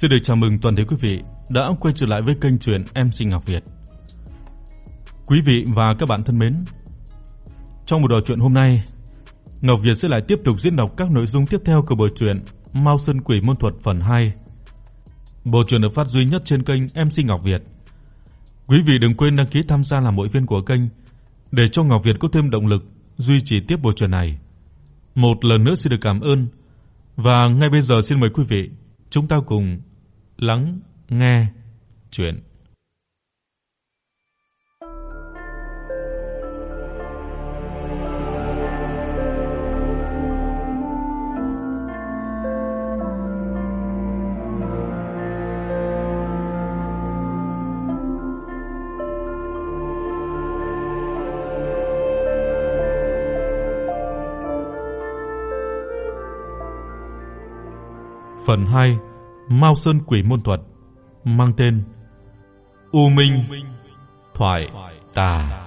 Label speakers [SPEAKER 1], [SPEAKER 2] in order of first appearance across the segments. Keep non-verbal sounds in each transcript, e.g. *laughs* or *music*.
[SPEAKER 1] Xin được chào mừng toàn thể quý vị đã quay trở lại với kênh truyện sinh Ngọc Việt. Quý vị và các bạn thân mến, trong một đoạn truyện hôm nay, Ngọc Việt sẽ lại tiếp tục diễn đọc các nội dung tiếp theo của bộ truyện Mao Sơn Quỷ Môn Thuật phần 2. Bộ truyện được phát duy nhất trên kênh em sinh Ngọc Việt. Quý vị đừng quên đăng ký tham gia làm hội viên của kênh để cho Ngọc Việt có thêm động lực duy trì tiếp bộ truyện này. Một lần nữa xin được cảm ơn và ngay bây giờ xin mời quý vị chúng ta cùng lắng nghe chuyện. Phần 2: Mao Sơn Quỷ môn thuật, mang tên U Minh Thoại Tà.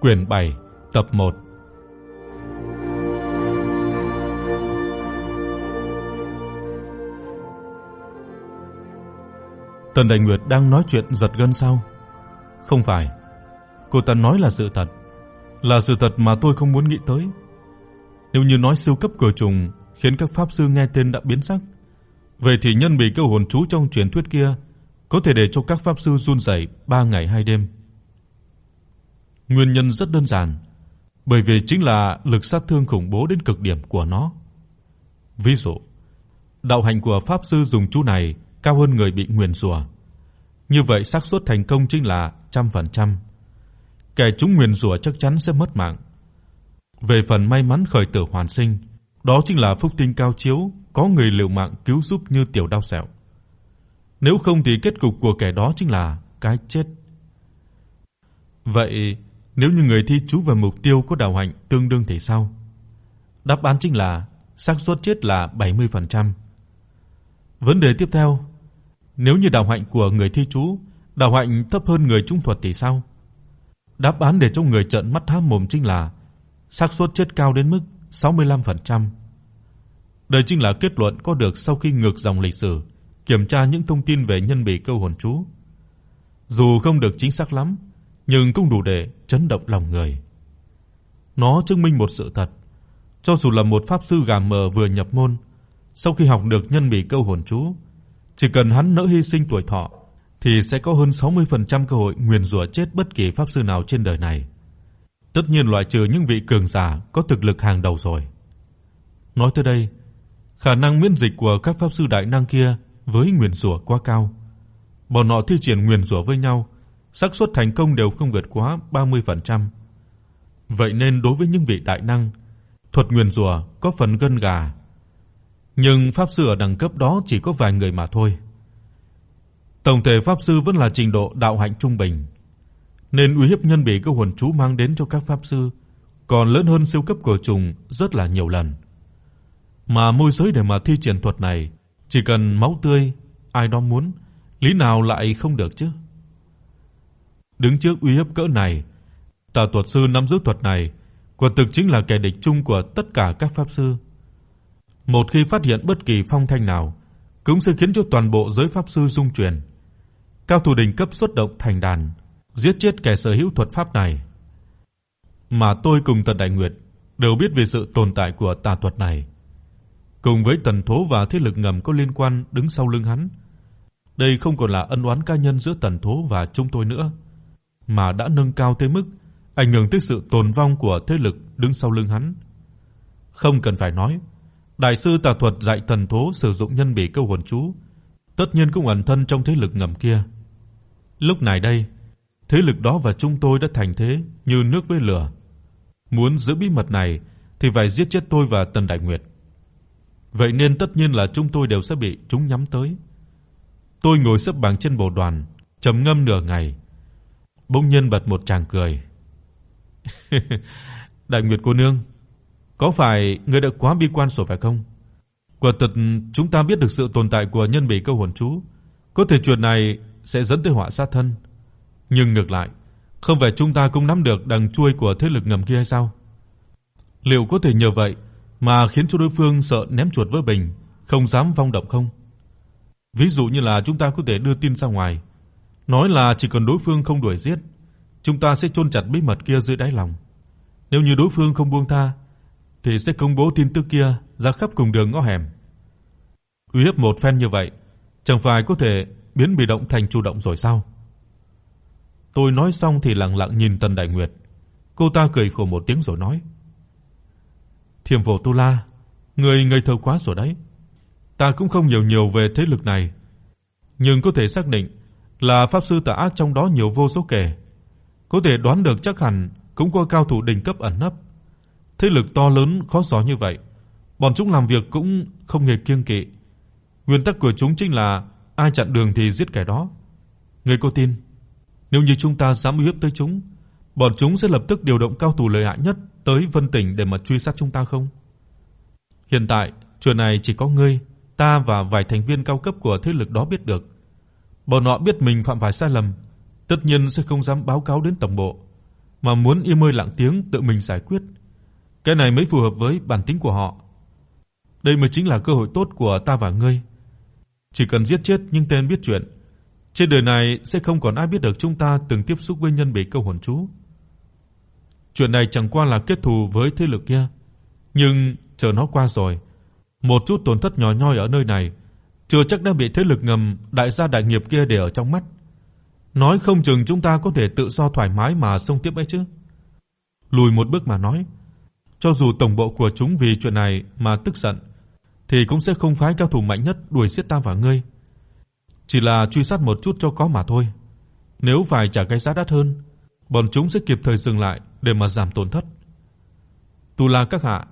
[SPEAKER 1] Quyển 7, tập 1. Tần Đại Nguyệt đang nói chuyện giật gân sao? Không phải. Cô ta nói là sự thật, là sự thật mà tôi không muốn nghĩ tới. Nếu như nói siêu cấp cửa trùng khiến các pháp sư nghe tên đã biến sắc, vậy thì nhân bị kêu hồn chú trong truyền thuyết kia có thể để cho các pháp sư run rẩy 3 ngày 2 đêm. Nguyên nhân rất đơn giản, bởi vì chính là lực sát thương khủng bố đến cực điểm của nó. Ví dụ, đạo hạnh của pháp sư dùng chú này cao hơn người bị nguyền rủa. Như vậy xác suất thành công chính là trăm phần trăm. Kẻ chúng nguyền rủa chắc chắn sẽ mất mạng. Về phần may mắn khởi tử hoàn sinh, đó chính là phúc tinh cao chiếu, có người liều mạng cứu giúp như tiểu đao sẹo. Nếu không thì kết cục của kẻ đó chính là cái chết. Vậy nếu như người thi chú và mục tiêu có đạo hạnh tương đương thì sao? Đáp án chính là xác suất chết là 70%. Vấn đề tiếp theo, nếu như đạo hạnh của người thi chú, đạo hạnh thấp hơn người trung thuật thì sao? Đáp án để cho người trợn mắt há mồm chính là xác suất chết cao đến mức 65%. Đây chính là kết luận có được sau khi ngược dòng lịch sử, kiểm tra những thông tin về nhân bị câu hồn chú. Dù không được chính xác lắm, nhưng cũng đủ để chấn động lòng người. Nó chứng minh một sự thật, cho dù là một pháp sư gà mờ vừa nhập môn, sau khi học được nhân bị câu hồn chú, chỉ cần hắn nỡ hy sinh tuổi thọ thì sẽ có hơn 60% cơ hội nguyền rủa chết bất kỳ pháp sư nào trên đời này. Tất nhiên loại trừ những vị cường giả có thực lực hàng đầu rồi. Nói tới đây, khả năng miễn dịch của các pháp sư đại năng kia với nguyền rủa quá cao. Bọn họ thi triển nguyền rủa với nhau, xác suất thành công đều không vượt quá 30%. Vậy nên đối với những vị đại năng, thuật nguyền rủa có phần gân gà. Nhưng pháp sư ở đẳng cấp đó chỉ có vài người mà thôi. Tổng thể pháp sư vẫn là trình độ đạo hạnh trung bình, nên uy hiếp nhân bị các hồn chú mang đến cho các pháp sư còn lớn hơn siêu cấp cổ trùng rất là nhiều lần. Mà môi giới để mà thi triển thuật này, chỉ cần máu tươi, ai đó muốn, lý nào lại không được chứ? Đứng trước uy hiếp cỡ này, Tà thuật sư nắm giữ thuật này, quả thực chính là kẻ địch chung của tất cả các pháp sư. Một khi phát hiện bất kỳ phong thanh nào, cũng sẽ khiến cho toàn bộ giới pháp sư rung chuyển. Cao thủ đỉnh cấp xuất động thành đàn, giết chết kẻ sở hữu thuật pháp này. Mà tôi cùng Tần Đại Nguyệt đều biết về sự tồn tại của tà thuật này. Cùng với Tần Thố và thế lực ngầm có liên quan đứng sau lưng hắn. Đây không còn là ân oán cá nhân giữa Tần Thố và chúng tôi nữa, mà đã nâng cao tới mức ảnh hưởng tới sự tồn vong của thế lực đứng sau lưng hắn. Không cần phải nói, đại sư tà thuật dạy Tần Thố sử dụng nhân bỉ câu hồn chú, tất nhiên cũng ẩn thân trong thế lực ngầm kia. Lúc này đây, thế lực đó và chúng tôi đã thành thế như nước với lửa. Muốn giữ bí mật này thì phải giết chết tôi và Tần Đại Nguyệt. Vậy nên tất nhiên là chúng tôi đều sẽ bị chúng nhắm tới. Tôi ngồi xếp bằng trên bồ đoàn, trầm ngâm nửa ngày. Bỗng nhiên bật một tràng cười. *laughs* Đại Nguyệt cô nương, có phải ngươi đã quá bi quan rồi phải không? Quả thật chúng ta biết được sự tồn tại của nhân bỉ câu hồn chú, có thể chuyện này sẽ dẫn tới họa sát thân. Nhưng ngược lại, không phải chúng ta cũng nắm được đằng chui của thế lực ngầm kia hay sao? Liệu có thể nhờ vậy mà khiến cho đối phương sợ ném chuột vỡ bình, không dám vọng động không? Ví dụ như là chúng ta có thể đưa tin ra ngoài, nói là chỉ cần đối phương không đuổi giết, chúng ta sẽ chôn chặt bí mật kia dưới đáy lòng. Nếu như đối phương không buông tha thì sẽ công bố tin tức kia ra khắp cùng đường ngõ hẻm. Uy hiếp một phen như vậy, chẳng phải có thể biến bị động thành chủ động rồi sao? Tôi nói xong thì lặng lặng nhìn Tần Đại Nguyệt. Cô ta cười khổ một tiếng rồi nói: "Thiểm Phổ Tu La, người ngây thơ quá rồi đấy. Ta cũng không hiểu nhiều về thế lực này, nhưng có thể xác định là pháp sư tà ác trong đó nhiều vô số kể. Có thể đoán được chắc hẳn cũng có cao thủ đỉnh cấp ẩn nấp. Thế lực to lớn khó dò như vậy, bọn chúng làm việc cũng không hề kiêng kỵ. Nguyên tắc của chúng chính là ai chặn đường thì giết kẻ đó. Ngươi có tin, nếu như chúng ta dám uy hiếp tới chúng, bọn chúng sẽ lập tức điều động cao thủ lợi hại nhất tới Vân tỉnh để mà truy sát chúng ta không? Hiện tại, chuyện này chỉ có ngươi, ta và vài thành viên cao cấp của thế lực đó biết được. Bọn họ biết mình phạm phải sai lầm, tất nhiên sẽ không dám báo cáo đến tổng bộ, mà muốn im hơi lặng tiếng tự mình giải quyết. Cái này mới phù hợp với bản tính của họ. Đây mới chính là cơ hội tốt của ta và ngươi. Chỉ cần giết chết những tên biết chuyện, trên đời này sẽ không còn ai biết được chúng ta từng tiếp xúc với nhân bị câu hồn chú. Chuyện này chẳng qua là kết thù với thế lực kia, nhưng chờ nó qua rồi, một chút tổn thất nhỏ nhoi ở nơi này, chưa chắc đã bị thế lực ngầm đại gia đại nghiệp kia để ở trong mắt. Nói không chừng chúng ta có thể tự do thoải mái mà xông tiếp ấy chứ. Lùi một bước mà nói, cho dù tổng bộ của chúng vì chuyện này mà tức giận, thì cũng sẽ không phái cao thủ mạnh nhất đuổi giết ta và ngươi. Chỉ là truy sát một chút cho có mà thôi. Nếu phải trả cái giá đắt hơn, bọn chúng sẽ kịp thời dừng lại để mà giảm tổn thất. Tu La các hạ,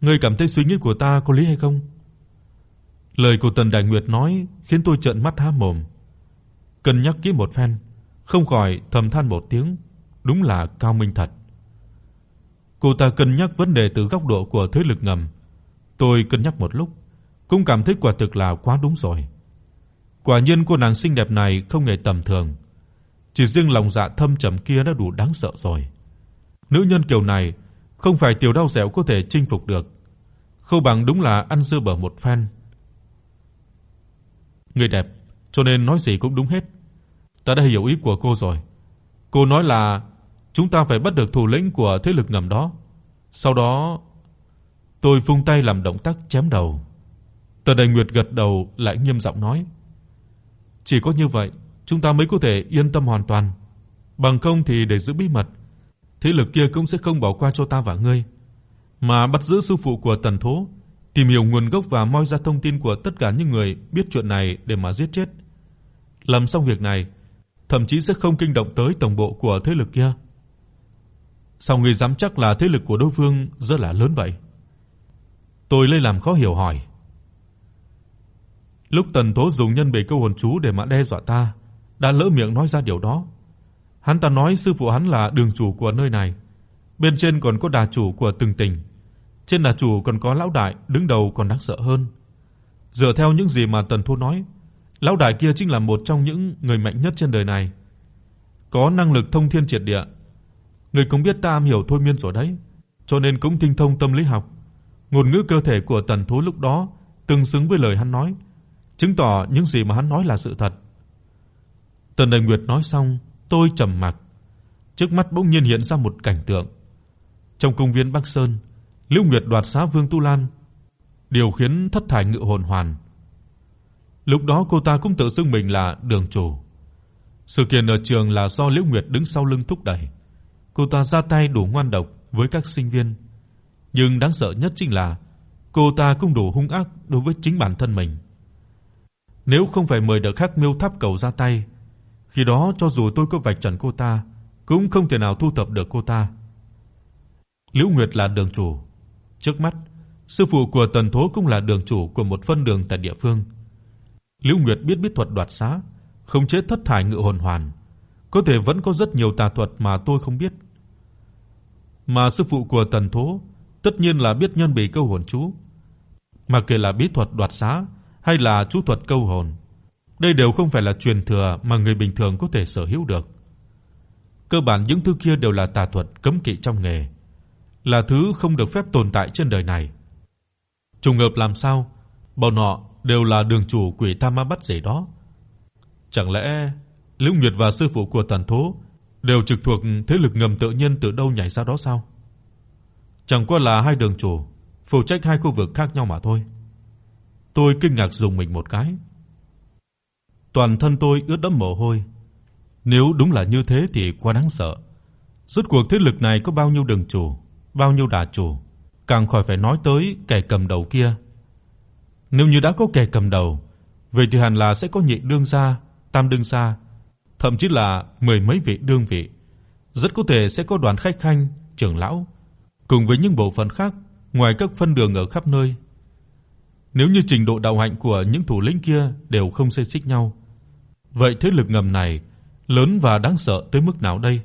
[SPEAKER 1] ngươi cảm thấy suy nghĩ của ta có lý hay không? Lời của Tần Đại Nguyệt nói khiến tôi trợn mắt há mồm. Cân nhắc kỹ một phen, không khỏi thầm than một tiếng, đúng là cao minh thật. Cô ta cân nhắc vấn đề từ góc độ của thế lực ngầm. Tôi cân nhắc một lúc, cũng cảm thấy quả thực là quá đúng rồi. Quả nhiên cô nàng xinh đẹp này không hề tầm thường. Chỉ riêng lòng dạ thâm trầm kia đã đủ đáng sợ rồi. Nữ nhân kiểu này không phải tiểu đau dẻo có thể chinh phục được. khâu bằng đúng là ăn dưa bở một phen. Người đẹp, cho nên nói gì cũng đúng hết. Ta đã hiểu ý của cô rồi. Cô nói là chúng ta phải bắt được thủ lĩnh của thế lực ngầm đó. Sau đó, tôi vung tay làm động tác chém đầu. Tần Đại Nguyệt gật đầu lại nghiêm giọng nói: "Chỉ có như vậy, chúng ta mới có thể yên tâm hoàn toàn. Bằng không thì để giữ bí mật, thế lực kia cũng sẽ không bỏ qua cho ta và ngươi, mà bắt giữ sư phụ của Tần Thố, tìm hiểu nguồn gốc và moi ra thông tin của tất cả những người biết chuyện này để mà giết chết. Làm xong việc này, thậm chí sẽ không kinh động tới tổng bộ của thế lực kia." Sao ngươi dám chắc là thế lực của đối phương rất là lớn vậy? Tôi lấy làm khó hiểu hỏi. Lúc Tần Tố dùng nhân bể câu hồn chú để mà đe dọa ta, đã lỡ miệng nói ra điều đó. Hắn ta nói sư phụ hắn là đường chủ của nơi này, bên trên còn có đà chủ của từng tỉnh. Trên đà chủ còn có lão đại đứng đầu còn đáng sợ hơn. Dựa theo những gì mà Tần Thố nói, lão đại kia chính là một trong những người mạnh nhất trên đời này. Có năng lực thông thiên triệt địa, người cũng biết ta am hiểu thôi miên rồi đấy, cho nên cũng tinh thông tâm lý học. Ngôn ngữ cơ thể của Tần Thú lúc đó tương xứng với lời hắn nói, chứng tỏ những gì mà hắn nói là sự thật. Tần Đại Nguyệt nói xong, tôi trầm mặc. Trước mắt bỗng nhiên hiện ra một cảnh tượng. Trong công viên Bắc Sơn, Lưu Nguyệt đoạt xá Vương Tu Lan, điều khiến thất thải ngự hồn hoàn. Lúc đó cô ta cũng tự xưng mình là đường chủ. Sự kiện ở trường là do Liễu Nguyệt đứng sau lưng thúc đẩy cô ta ra tay đủ ngoan độc với các sinh viên, nhưng đáng sợ nhất chính là cô ta cũng đủ hung ác đối với chính bản thân mình. Nếu không phải mời được Khắc Miêu Tháp cầu ra tay, khi đó cho dù tôi có vạch trần cô ta, cũng không thể nào thu thập được cô ta. Liễu Nguyệt là đường chủ, trước mắt sư phụ của Tần Thố cũng là đường chủ của một phân đường tại địa phương. Liễu Nguyệt biết bí thuật đoạt xá, không chế thất thải ngự hồn hoàn, có thể vẫn có rất nhiều tà thuật mà tôi không biết. Mà sư phụ của Tần Thố tất nhiên là biết nhân bì câu hồn chú, mà kể là bí thuật đoạt xá hay là chú thuật câu hồn, đây đều không phải là truyền thừa mà người bình thường có thể sở hữu được. Cơ bản những thứ kia đều là tà thuật cấm kỵ trong nghề, là thứ không được phép tồn tại trên đời này. Trùng hợp làm sao, bọn họ đều là đường chủ quỷ tam ma bắt rể đó. Chẳng lẽ Lục Nguyệt và sư phụ của Tần Thố đều trực thuộc thế lực ngầm tự nhiên từ đâu nhảy ra đó sao? Chẳng qua là hai đường chủ phụ trách hai khu vực khác nhau mà thôi. Tôi kinh ngạc dùng mình một cái. Toàn thân tôi ướt đẫm mồ hôi. Nếu đúng là như thế thì quá đáng sợ. Rốt cuộc thế lực này có bao nhiêu đường chủ, bao nhiêu đà chủ, càng khỏi phải nói tới kẻ cầm đầu kia. Nếu như đã có kẻ cầm đầu, vậy thì hẳn là sẽ có nhị đương gia, tam đương gia, thậm chí là mười mấy vị đương vị. Rất có thể sẽ có đoàn khách khanh, trưởng lão cùng với những bộ phận khác ngoài các phân đường ở khắp nơi. Nếu như trình độ đạo hạnh của những thủ lĩnh kia đều không xê xích nhau, vậy thế lực ngầm này lớn và đáng sợ tới mức nào đây?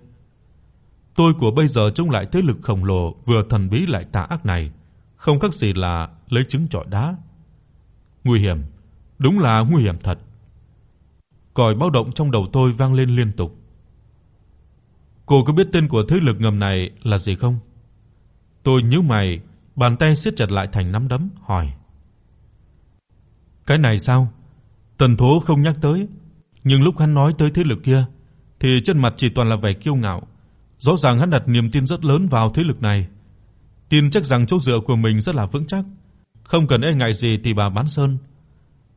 [SPEAKER 1] Tôi của bây giờ trông lại thế lực khổng lồ vừa thần bí lại tà ác này, không khác gì là lấy trứng trọi đá. Nguy hiểm, đúng là nguy hiểm thật. Còi báo động trong đầu tôi vang lên liên tục. Cô có biết tên của thế lực ngầm này là gì không? Tôi nhíu mày, bàn tay siết chặt lại thành nắm đấm, hỏi: "Cái này sao?" Tần Thố không nhắc tới, nhưng lúc hắn nói tới thế lực kia thì trên mặt chỉ toàn là vẻ kiêu ngạo, rõ ràng hắn đặt niềm tin rất lớn vào thế lực này, tin chắc rằng chỗ dựa của mình rất là vững chắc, không cần e ngại gì thì bà bán sơn,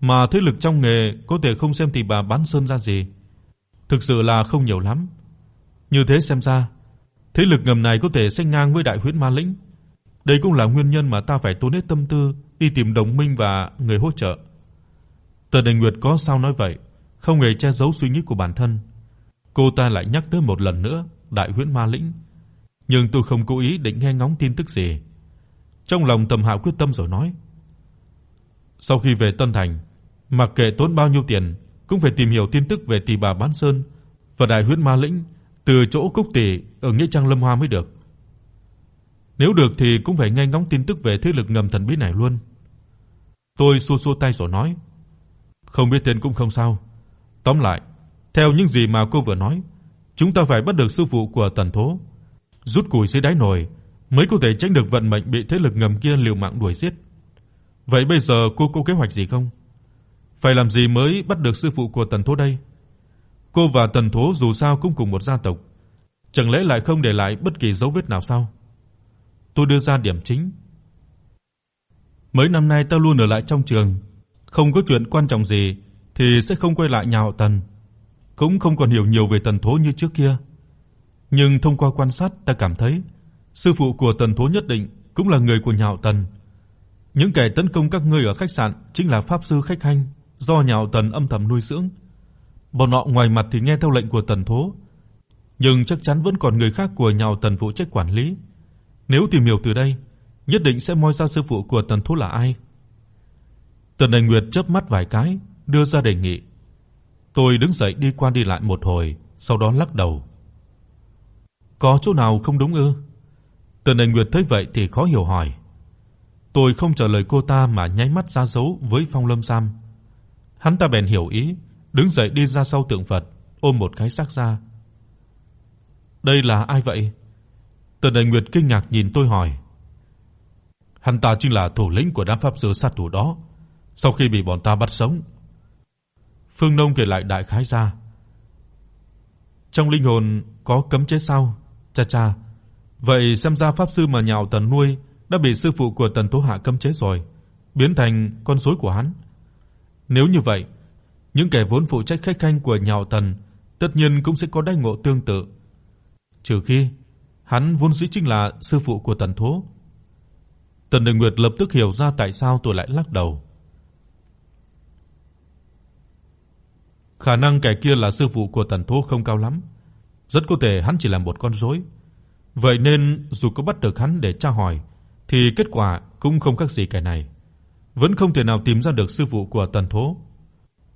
[SPEAKER 1] mà thế lực trong nghề có thể không xem thì bà bán sơn ra gì, thực sự là không nhiều lắm. Như thế xem ra, thế lực ngầm này có thể sánh ngang với Đại Huyễn Ma Lĩnh. Đây cũng là nguyên nhân mà ta phải tốn hết tâm tư đi tìm đồng minh và người hỗ trợ. Tần Đình Nguyệt có sao nói vậy, không hề che giấu suy nghĩ của bản thân. Cô ta lại nhắc tới một lần nữa Đại Huyễn Ma Lĩnh, nhưng tôi không cố ý định nghe ngóng tin tức gì. Trong lòng Tầm Hạo quyết tâm rồi nói: Sau khi về Tân Thành, mặc kệ tốn bao nhiêu tiền, cũng phải tìm hiểu tin tức về Tỷ Bà Bán Sơn và Đại Huyễn Ma Lĩnh từ chỗ Cúc Tỷ ở nghĩa trang Lâm Hoa mới được. Nếu được thì cũng phải nghe ngóng tin tức về thế lực ngầm thần bí này luôn. Tôi xua xua tay rồi nói: "Không biết tên cũng không sao. Tóm lại, theo những gì mà cô vừa nói, chúng ta phải bắt được sư phụ của Tần Thố, rút củi dưới đáy nồi mới có thể tránh được vận mệnh bị thế lực ngầm kia liều mạng đuổi giết. Vậy bây giờ cô có kế hoạch gì không? Phải làm gì mới bắt được sư phụ của Tần Thố đây?" Cô và Tần Thố dù sao cũng cùng một gia tộc, chẳng lẽ lại không để lại bất kỳ dấu vết nào sao? Tôi đưa ra điểm chính. Mấy năm nay ta luôn ở lại trong trường, không có chuyện quan trọng gì thì sẽ không quay lại nhà họ Tần, cũng không còn hiểu nhiều về Tần Thố như trước kia. Nhưng thông qua quan sát ta cảm thấy sư phụ của Tần Thố nhất định cũng là người của nhà họ Tần. Những kẻ tấn công các ngươi ở khách sạn chính là pháp sư khách hành do nhà họ Tần âm thầm nuôi dưỡng. Bọn họ ngoài mặt thì nghe theo lệnh của Tần Thố, nhưng chắc chắn vẫn còn người khác của nhà họ Tần phụ trách quản lý. Nếu tìm hiểu từ đây, nhất định sẽ moi ra sư phụ của Tần Thố là ai. Tần Đại Nguyệt chớp mắt vài cái, đưa ra đề nghị. Tôi đứng dậy đi qua đi lại một hồi, sau đó lắc đầu. Có chỗ nào không đúng ư? Tần Đại Nguyệt thấy vậy thì khó hiểu hỏi. Tôi không trả lời cô ta mà nháy mắt ra dấu với Phong Lâm Sam. Hắn ta bèn hiểu ý, đứng dậy đi ra sau tượng Phật, ôm một cái xác ra. Đây là ai vậy? Tần Đại Nguyệt kinh ngạc nhìn tôi hỏi. Hắn ta chính là thủ lĩnh của đám pháp sư sát thủ đó, sau khi bị bọn ta bắt sống. Phương Nông kể lại đại khái ra. Trong linh hồn có cấm chế sao? Cha cha. Vậy xem ra pháp sư mà nhạo Tần nuôi đã bị sư phụ của Tần Tố Hạ cấm chế rồi, biến thành con rối của hắn. Nếu như vậy, những kẻ vốn phụ trách khách khanh của nhạo Tần tất nhiên cũng sẽ có đãi ngộ tương tự. Trừ khi hắn vốn dĩ chính là sư phụ của Tần Thố. Tần Đình Nguyệt lập tức hiểu ra tại sao tôi lại lắc đầu. Khả năng kẻ kia là sư phụ của Tần Thố không cao lắm, rất có thể hắn chỉ là một con rối. Vậy nên dù có bắt được hắn để tra hỏi thì kết quả cũng không khác gì kẻ này, vẫn không thể nào tìm ra được sư phụ của Tần Thố.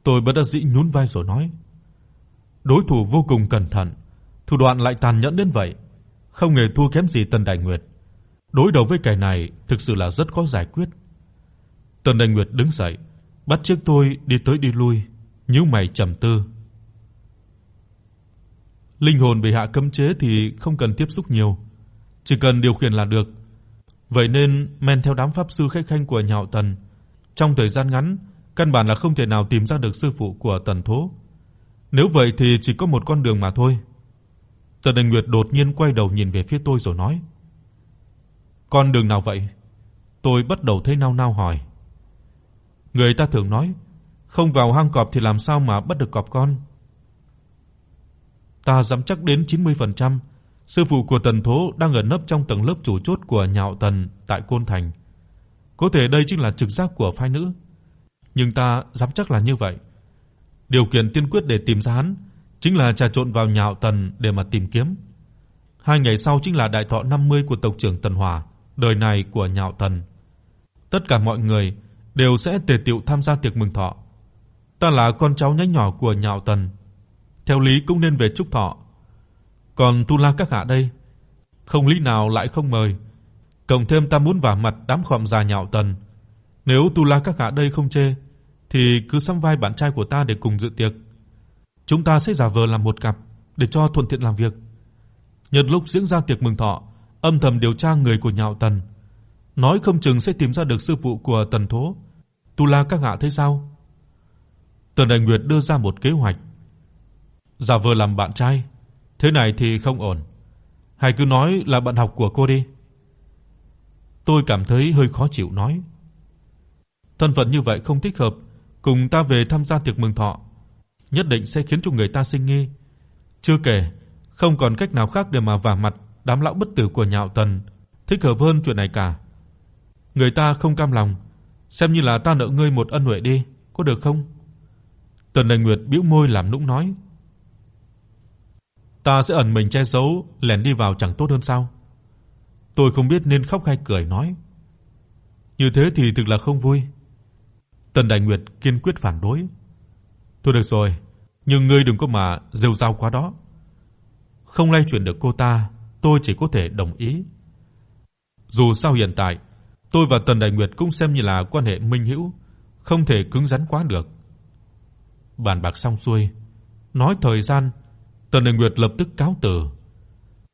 [SPEAKER 1] Tôi bất đắc dĩ nhún vai rồi nói: Đối thủ vô cùng cẩn thận, thủ đoạn lại tàn nhẫn đến vậy, không hề thua kém gì Tần Đại Nguyệt. Đối đầu với kẻ này thực sự là rất khó giải quyết. Tần Đại Nguyệt đứng dậy, bắt chiếc tôi đi tới đi lui, nhíu mày trầm tư. Linh hồn bị hạ cấm chế thì không cần tiếp xúc nhiều, chỉ cần điều khiển là được. Vậy nên men theo đám pháp sư khách khanh của nhà họ Tần, trong thời gian ngắn căn bản là không thể nào tìm ra được sư phụ của Tần Thố. Nếu vậy thì chỉ có một con đường mà thôi. Tần Đình Nguyệt đột nhiên quay đầu nhìn về phía tôi rồi nói: "Con đường nào vậy?" Tôi bắt đầu thấy nao nao hỏi. Người ta thường nói, không vào hang cọp thì làm sao mà bắt được cọp con. Ta dám chắc đến 90%, sư phụ của Tần Thố đang ẩn nấp trong tầng lớp chủ chốt của nhà họ Tần tại Côn Thành. Có thể đây chính là trực giác của phái nữ, nhưng ta dám chắc là như vậy. Điều kiện tiên quyết để tìm ra hắn chính là trà trộn vào nhà họ Tần để mà tìm kiếm. Hai ngày sau chính là đại thọ 50 của tộc trưởng Tần Hòa, đời này của nhà họ Tần. Tất cả mọi người đều sẽ tề tựu tham gia tiệc mừng thọ. Ta là con cháu nhánh nhỏ của nhà họ Tần, theo lý cũng nên về chúc thọ. Còn Tu La các hạ đây, không lý nào lại không mời. Cộng thêm ta muốn vả mặt đám khọm già nhà họ Tần. Nếu Tu La các hạ đây không chê thì cứ sắm vai bạn trai của ta để cùng dự tiệc. Chúng ta sẽ giả vờ làm một cặp để cho thuận tiện làm việc. Nhân lúc diễn ra tiệc mừng thọ, âm thầm điều tra người của nhà họ Tần, nói không chừng sẽ tìm ra được sư phụ của Tần Thố. Tu La các hạ thấy sao? Tần Đại Nguyệt đưa ra một kế hoạch. Giả vờ làm bạn trai, thế này thì không ổn. Hãy cứ nói là bạn học của cô đi. Tôi cảm thấy hơi khó chịu nói. Thân phận như vậy không thích hợp, cùng ta về tham gia tiệc mừng thọ, nhất định sẽ khiến cho người ta sinh nghi. Chưa kể, không còn cách nào khác để mà vả mặt đám lão bất tử của nhà họ Tần, thích hợp hơn chuyện này cả. Người ta không cam lòng, xem như là ta nợ ngươi một ân huệ đi, có được không? Tần Đại Nguyệt bĩu môi làm nũng nói. Ta sẽ ẩn mình che giấu, lẻn đi vào chẳng tốt hơn sao? Tôi không biết nên khóc hay cười nói. Như thế thì thực là không vui. Tần Đại Nguyệt kiên quyết phản đối. Thôi được rồi, nhưng ngươi đừng có mà rêu rao quá đó. Không lay chuyển được cô ta, tôi chỉ có thể đồng ý. Dù sao hiện tại, tôi và Tần Đại Nguyệt cũng xem như là quan hệ minh hữu, không thể cứng rắn quá được. Bàn bạc xong xuôi, nói thời gian, Tần Đại Nguyệt lập tức cáo từ.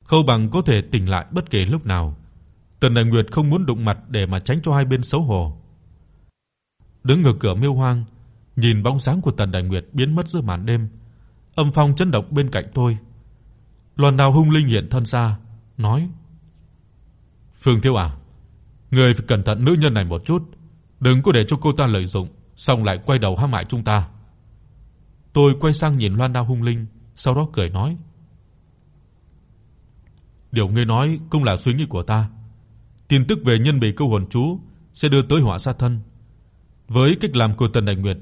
[SPEAKER 1] Khâu Bằng có thể tỉnh lại bất kể lúc nào. Tần Đại Nguyệt không muốn đụng mặt để mà tránh cho hai bên xấu hổ. Đứng ở cửa miêu hoang, nhìn bóng dáng của Tần Đại Nguyệt biến mất giữa màn đêm, âm phong chấn động bên cạnh tôi. Loan Đao hung linh hiện thân ra, nói: "Phương Thiếu à, ngươi phải cẩn thận nữ nhân này một chút, đừng có để cho cô ta lợi dụng, xong lại quay đầu hãm hại chúng ta." Tôi quay sang nhìn Loan Đao hung linh, sau đó cười nói: "Điều ngươi nói cũng là suy nghĩ của ta. Tin tức về nhân bị câu hồn chú sẽ đưa tới họa sát thân. Với cách làm của Tần Đại Nguyệt,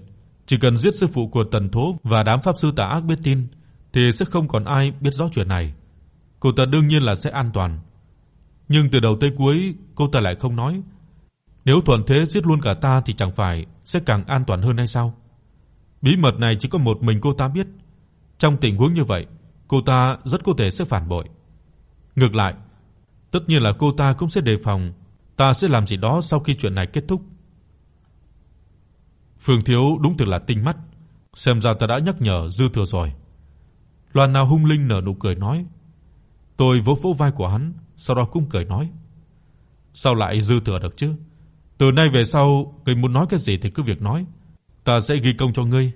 [SPEAKER 1] chỉ cần giết sư phụ của Tần Thố và đám pháp sư tà ác biết tin thì sẽ không còn ai biết rõ chuyện này. Cô ta đương nhiên là sẽ an toàn. Nhưng từ đầu tới cuối cô ta lại không nói. Nếu thuận thế giết luôn cả ta thì chẳng phải sẽ càng an toàn hơn hay sao? Bí mật này chỉ có một mình cô ta biết. Trong tình huống như vậy, cô ta rất có thể sẽ phản bội. Ngược lại, tất nhiên là cô ta cũng sẽ đề phòng ta sẽ làm gì đó sau khi chuyện này kết thúc. Phương Thiếu đúng thực là tinh mắt, xem ra ta đã nhắc nhở dư thừa rồi. Loan nào hung linh nở nụ cười nói. Tôi vỗ vỗ vai của hắn, sau đó cũng cười nói: "Sao lại dư thừa được chứ? Từ nay về sau, ngươi muốn nói cái gì thì cứ việc nói, ta sẽ ghi công cho ngươi."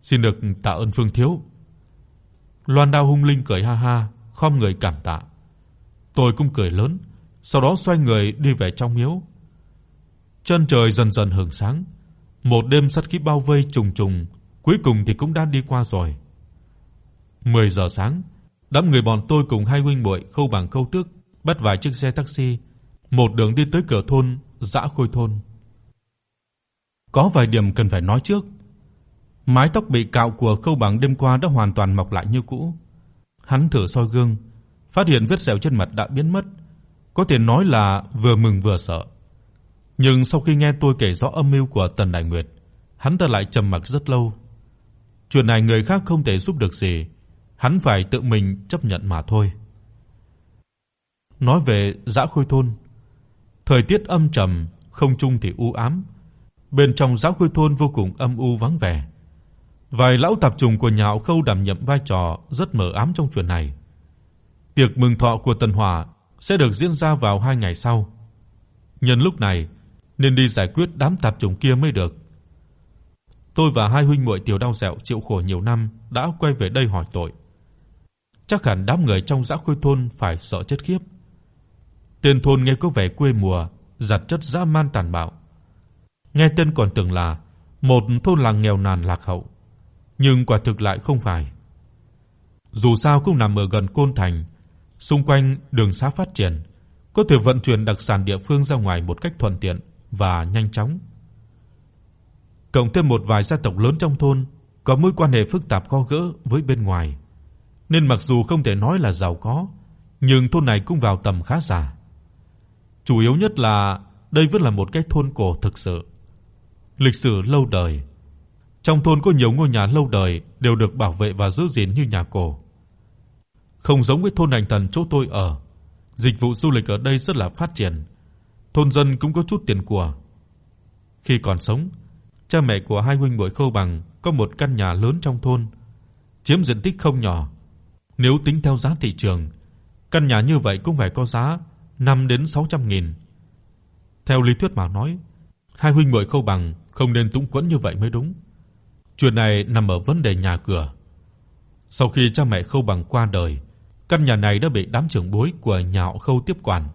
[SPEAKER 1] Xin được tạ ơn Phương thiếu. Loan Đao hung linh cười ha ha, khom người cảm tạ. Tôi cũng cười lớn, sau đó xoay người đi về trong miếu. Chân trời dần dần hửng sáng, một đêm sát khí bao vây trùng trùng, cuối cùng thì cũng đã đi qua rồi. 10 giờ sáng, đám người bọn tôi cùng hai huynh muội Khâu Bằng Khâu Tước bắt vài chiếc xe taxi, một đường đi tới cửa thôn Dã Khôi thôn. Có vài điểm cần phải nói trước. Mái tóc bị cạo của Khâu Bằng đêm qua đã hoàn toàn mọc lại như cũ. Hắn thử soi gương, phát hiện vết sẹo trên mặt đã biến mất, có thể nói là vừa mừng vừa sợ. Nhưng sau khi nghe tôi kể rõ âm mưu của Tần Đại Nguyệt, hắn ta lại trầm mặc rất lâu. Chuyện này người khác không thể giúp được gì, hắn phải tự mình chấp nhận mà thôi. Nói về Dã Khôi thôn, thời tiết âm trầm, không trung thì u ám. Bên trong giáo khu thôn vô cùng âm u vắng vẻ. Vài lão tạp trùng của nhà Khâu đảm nhiệm vai trò rất mờ ám trong chuyện này. Tiệc mừng thọ của Tần Hỏa sẽ được diễn ra vào 2 ngày sau. Nhân lúc này, nên đi giải quyết đám tạp trùng kia mới được. Tôi và hai huynh muội Tiểu đau Dẹo chịu khổ nhiều năm đã quay về đây hỏi tội. Chắc hẳn đám người trong dã khôi thôn phải sợ chết khiếp. Tên thôn nghe có vẻ quê mùa, giật chất dã man tàn bạo. Nghe tên còn tưởng là một thôn làng nghèo nàn lạc hậu, nhưng quả thực lại không phải. Dù sao cũng nằm ở gần Côn Thành, xung quanh đường xá phát triển, có thể vận chuyển đặc sản địa phương ra ngoài một cách thuận tiện và nhanh chóng. Cộng thêm một vài gia tộc lớn trong thôn có mối quan hệ phức tạp khó gỡ với bên ngoài, nên mặc dù không thể nói là giàu có, nhưng thôn này cũng vào tầm khá giả. Chủ yếu nhất là đây vẫn là một cái thôn cổ thực sự. Lịch sử lâu đời. Trong thôn có nhiều ngôi nhà lâu đời đều được bảo vệ và giữ gìn như nhà cổ. Không giống với thôn Hành Thần chỗ tôi ở, dịch vụ du lịch ở đây rất là phát triển. Thôn dân cũng có chút tiền của. Khi còn sống, cha mẹ của hai huynh muội Khâu Bằng có một căn nhà lớn trong thôn, chiếm diện tích không nhỏ. Nếu tính theo giá thị trường, căn nhà như vậy cũng phải có giá 5 đến 600 nghìn. Theo lý thuyết mà nói, hai huynh muội Khâu Bằng không nên túng quẫn như vậy mới đúng. Chuyện này nằm ở vấn đề nhà cửa. Sau khi cha mẹ Khâu Bằng qua đời, căn nhà này đã bị đám trưởng bối của nhà họ Khâu tiếp quản.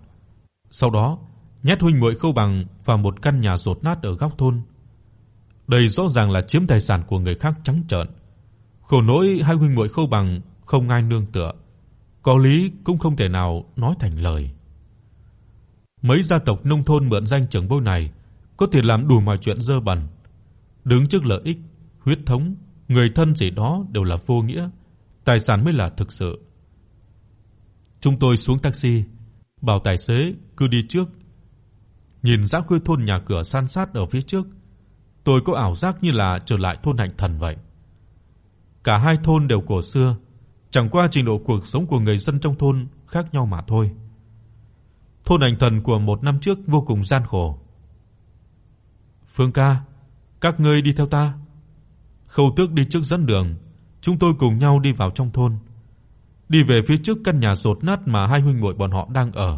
[SPEAKER 1] Sau đó, nhét huynh muội Khâu Bằng vào một căn nhà rột nát ở góc thôn. Đây rõ ràng là chiếm tài sản của người khác trắng trợn. Khổ nỗi hai huynh muội Khâu Bằng không ai nương tựa, có lý cũng không thể nào nói thành lời. Mấy gia tộc nông thôn mượn danh trưởng bối này có thể làm đủ mọi chuyện dơ bẩn. Đứng trước lợi ích, huyết thống, người thân gì đó đều là vô nghĩa, tài sản mới là thực sự. Chúng tôi xuống taxi, bảo tài xế cứ đi trước. Nhìn dã quê thôn nhà cửa san sát ở phía trước, tôi có ảo giác như là trở lại thôn Hạnh Thần vậy. Cả hai thôn đều cổ xưa, chẳng qua trình độ cuộc sống của người dân trong thôn khác nhau mà thôi. Thôn Hạnh Thần của một năm trước vô cùng gian khổ. Phương ca, các ngươi đi theo ta. Khâu Tước đi trước dẫn đường, chúng tôi cùng nhau đi vào trong thôn đi về phía trước căn nhà rột nát mà hai huynh muội bọn họ đang ở.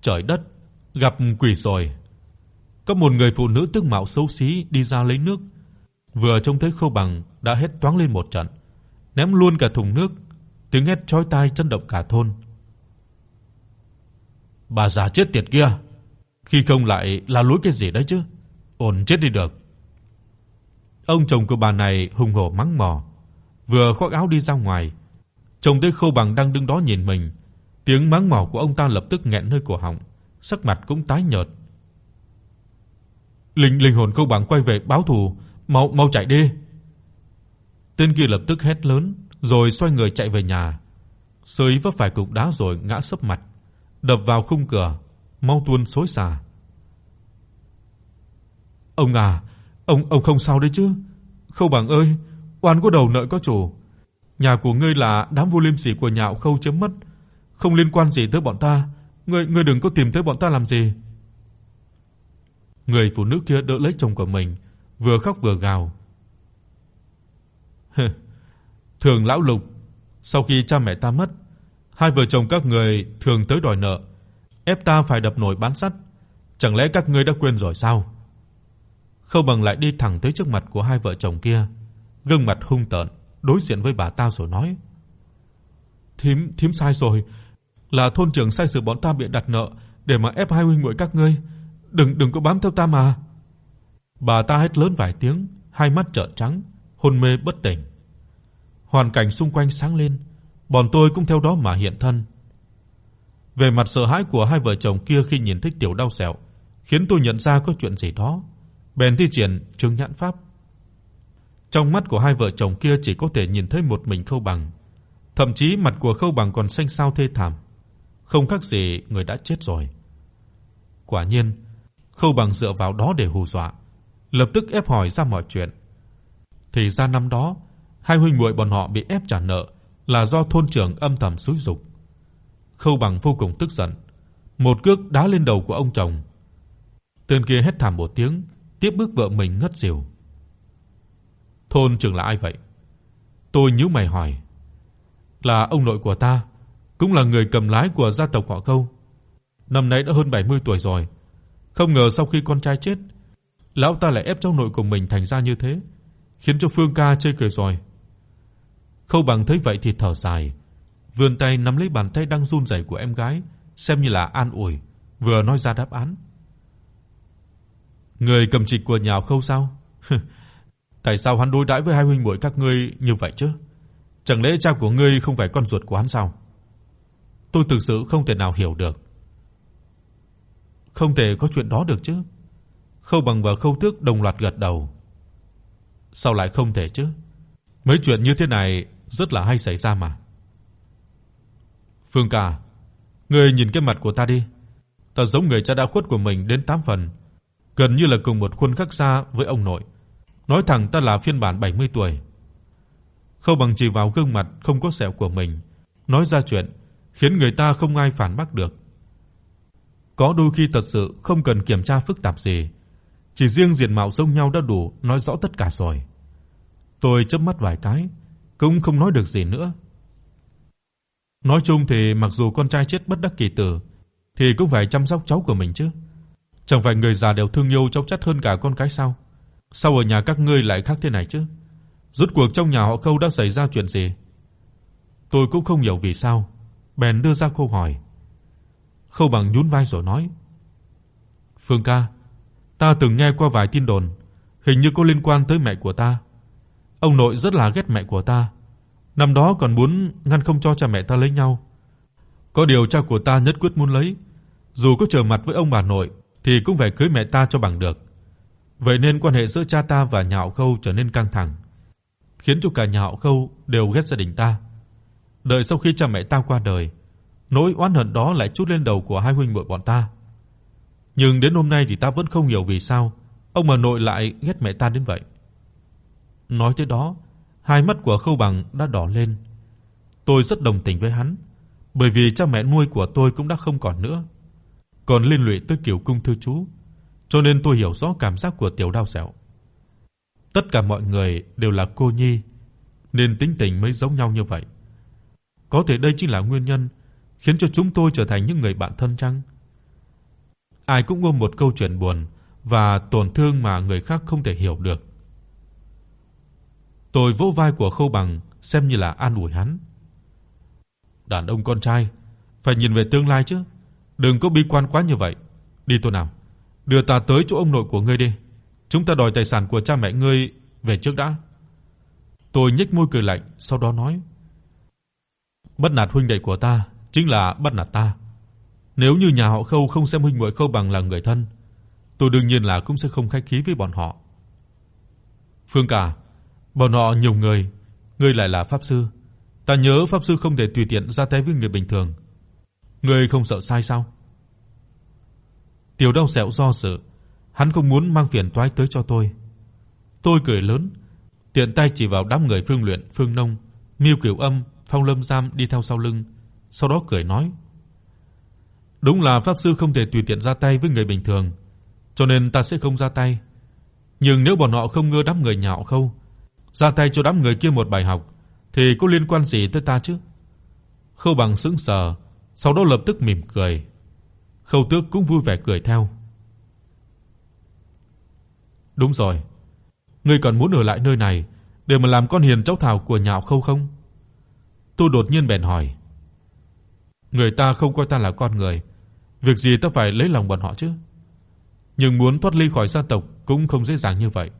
[SPEAKER 1] Trời đất, gặp quỷ rồi. Có một người phụ nữ tướng mạo xấu xí đi ra lấy nước, vừa trông thấy Khâu Bằng đã hét toáng lên một trận, ném luôn cả thùng nước, tiếng hét chói tai chấn động cả thôn. Bà già chết tiệt kia, khi không lại là lối cái gì đấy chứ? Ổn chết đi được. Ông chồng của bà này hùng hổ mắng mỏ, vừa khoác áo đi ra ngoài, trông thấy Khâu Bằng đang đứng đó nhìn mình, tiếng mắng mỏ của ông ta lập tức nghẹn nơi cổ họng, sắc mặt cũng tái nhợt. Linh linh hồn Khâu Bằng quay về báo thù, mau mau chạy đi. Tên kia lập tức hét lớn, rồi xoay người chạy về nhà. Sới vấp phải cục đá rồi ngã sấp mặt, đập vào khung cửa, mau tuôn xối xả. Ông à, ông ông không sao đấy chứ? Khâu Bằng ơi, oan có đầu nợ có chủ. Nhà của ngươi là đám vô liêm sỉ của nhà Khâu chấm mất, không liên quan gì tới bọn ta, ngươi ngươi đừng có tìm tới bọn ta làm gì." Người phụ nữ kia đỡ lấy chồng của mình, vừa khóc vừa gào. *laughs* "Thường lão Lục, sau khi cha mẹ ta mất, hai vợ chồng các người thường tới đòi nợ, ép ta phải đập nồi bán sắt, chẳng lẽ các ngươi đã quên rồi sao?" Khâu Bằng lại đi thẳng tới trước mặt của hai vợ chồng kia gương mặt hung tợn đối diện với bà ta rồi nói: "Thím, thím sai rồi, là thôn trưởng sai sử bọn ta bị đặt nợ để mà ép hai huynh muội các ngươi, đừng đừng có bám theo ta mà." Bà ta hét lớn vài tiếng, hai mắt trợn trắng, hôn mê bất tỉnh. Hoàn cảnh xung quanh sáng lên, bọn tôi cũng theo đó mà hiện thân. Về mặt sợ hãi của hai vợ chồng kia khi nhìn thấy tiểu đau sẹo, khiến tôi nhận ra có chuyện gì đó. Bèn thi triển chứng nhãn pháp, trong mắt của hai vợ chồng kia chỉ có thể nhìn thấy một mình Khâu Bằng, thậm chí mặt của Khâu Bằng còn xanh xao thê thảm, không khác gì người đã chết rồi. Quả nhiên, Khâu Bằng dựa vào đó để hù dọa, lập tức ép hỏi ra mọi chuyện. Thì ra năm đó, hai huynh muội bọn họ bị ép trả nợ là do thôn trưởng âm thầm xúi giục. Khâu Bằng vô cùng tức giận, một cước đá lên đầu của ông chồng. Tên kia hét thảm một tiếng, tiếp bước vợ mình ngất xỉu. Thôn trưởng là ai vậy? Tôi nhíu mày hỏi. Là ông nội của ta, cũng là người cầm lái của gia tộc họ Khâu. Năm nay đã hơn 70 tuổi rồi. Không ngờ sau khi con trai chết, lão ta lại ép cháu nội của mình thành ra như thế, khiến cho Phương ca chê cười rồi. Khâu Bằng thấy vậy thì thở dài, vươn tay nắm lấy bàn tay đang run rẩy của em gái, xem như là an ủi, vừa nói ra đáp án. Người cầm trịch của nhà Khâu sao? *laughs* Tại sao hắn đối đãi với hai huynh muội các ngươi như vậy chứ? Chẳng lẽ cha của ngươi không phải con ruột của hắn sao? Tôi thực sự không thể nào hiểu được. Không thể có chuyện đó được chứ? Khâu Bằng và Khâu Tước đồng loạt gật đầu. Sao lại không thể chứ? Mấy chuyện như thế này rất là hay xảy ra mà. Phương ca, ngươi nhìn cái mặt của ta đi. Ta giống người cha đã khuất của mình đến 8 phần, gần như là cùng một khuôn khắc xa với ông nội. Nói thẳng ta là phiên bản 70 tuổi. Khâu Bằng chỉ vào gương mặt không có sẹo của mình, nói ra chuyện khiến người ta không ai phản bác được. Có đôi khi thật sự không cần kiểm tra phức tạp gì, chỉ riêng diện mạo giống nhau đã đủ nói rõ tất cả rồi. Tôi chớp mắt vài cái, cũng không nói được gì nữa. Nói chung thì mặc dù con trai chết bất đắc kỳ tử, thì cũng phải chăm sóc cháu của mình chứ. Chẳng phải người già đều thương yêu cháu chắt hơn cả con cái sao? Sao ở nhà các ngươi lại khác thế này chứ? Rốt cuộc trong nhà họ Khâu đã xảy ra chuyện gì? Tôi cũng không hiểu vì sao, bèn đưa ra câu hỏi. Khâu Bằng nhún vai rồi nói: "Phương ca, ta từng nghe qua vài tin đồn, hình như có liên quan tới mẹ của ta. Ông nội rất là ghét mẹ của ta, năm đó còn muốn ngăn không cho cha mẹ ta lấy nhau. Có điều cha của ta nhất quyết muốn lấy, dù có trở mặt với ông bà nội thì cũng phải cưới mẹ ta cho bằng được. Vậy nên quan hệ giữa cha ta và nhà họ Khâu trở nên căng thẳng, khiến cho cả nhà họ Khâu đều ghét gia đình ta. Đợi sau khi cha mẹ ta qua đời, nỗi oán hận đó lại trút lên đầu của hai huynh muội bọn ta. Nhưng đến hôm nay thì ta vẫn không hiểu vì sao ông bà nội lại ghét mẹ ta đến vậy. Nói tới đó, hai mắt của Khâu Bằng đã đỏ lên. Tôi rất đồng tình với hắn, bởi vì cha mẹ nuôi của tôi cũng đã không còn nữa, còn liên lụy tới Kiều cung thư chú, cho nên tôi hiểu rõ cảm giác của Tiểu Đao Sẹo. Tất cả mọi người đều là cô nhi, nên tính tình mới giống nhau như vậy. Có thể đây chính là nguyên nhân khiến cho chúng tôi trở thành những người bạn thân chăng? Ai cũng ôm một câu chuyện buồn và tổn thương mà người khác không thể hiểu được. Tôi vỗ vai của Khâu Bằng xem như là an ủi hắn. Đàn ông con trai phải nhìn về tương lai chứ, đừng có bi quan quá như vậy. Đi tôi nào, đưa ta tới chỗ ông nội của ngươi đi. Chúng ta đòi tài sản của cha mẹ ngươi về trước đã. Tôi nhếch môi cười lạnh, sau đó nói: Bất nạt huynh đệ của ta chính là bất nạt ta. Nếu như nhà họ Khâu không xem huynh muội Khâu bằng là người thân, tôi đương nhiên là cũng sẽ không khách khí với bọn họ. Phương cả, bọn họ nhiều người, ngươi lại là pháp sư, ta nhớ pháp sư không thể tùy tiện ra tay với người bình thường. Ngươi không sợ sai sao? Tiểu Đao sẹo do dự, hắn không muốn mang phiền toái tới cho tôi. Tôi cười lớn, tiện tay chỉ vào đám người Phương Luyện, Phương Nông, Miêu Kiều Âm, Phong Lâm Giam đi theo sau lưng, sau đó cười nói: Đúng là pháp sư không thể tùy tiện ra tay với người bình thường, cho nên ta sẽ không ra tay. Nhưng nếu bọn họ không ngơ đám người nhạo Khâu, ra tay cho đám người kia một bài học thì có liên quan gì tới ta chứ? Khâu Bằng sững sờ, sau đó lập tức mỉm cười. Khâu Tước cũng vui vẻ cười theo. Đúng rồi, ngươi còn muốn ở lại nơi này để mà làm con hiền cháu thảo của nhạo Khâu không? Tôi đột nhiên bèn hỏi. Người ta không coi ta là con người, việc gì ta phải lấy lòng bọn họ chứ? Nhưng muốn thoát ly khỏi gia tộc cũng không dễ dàng như vậy.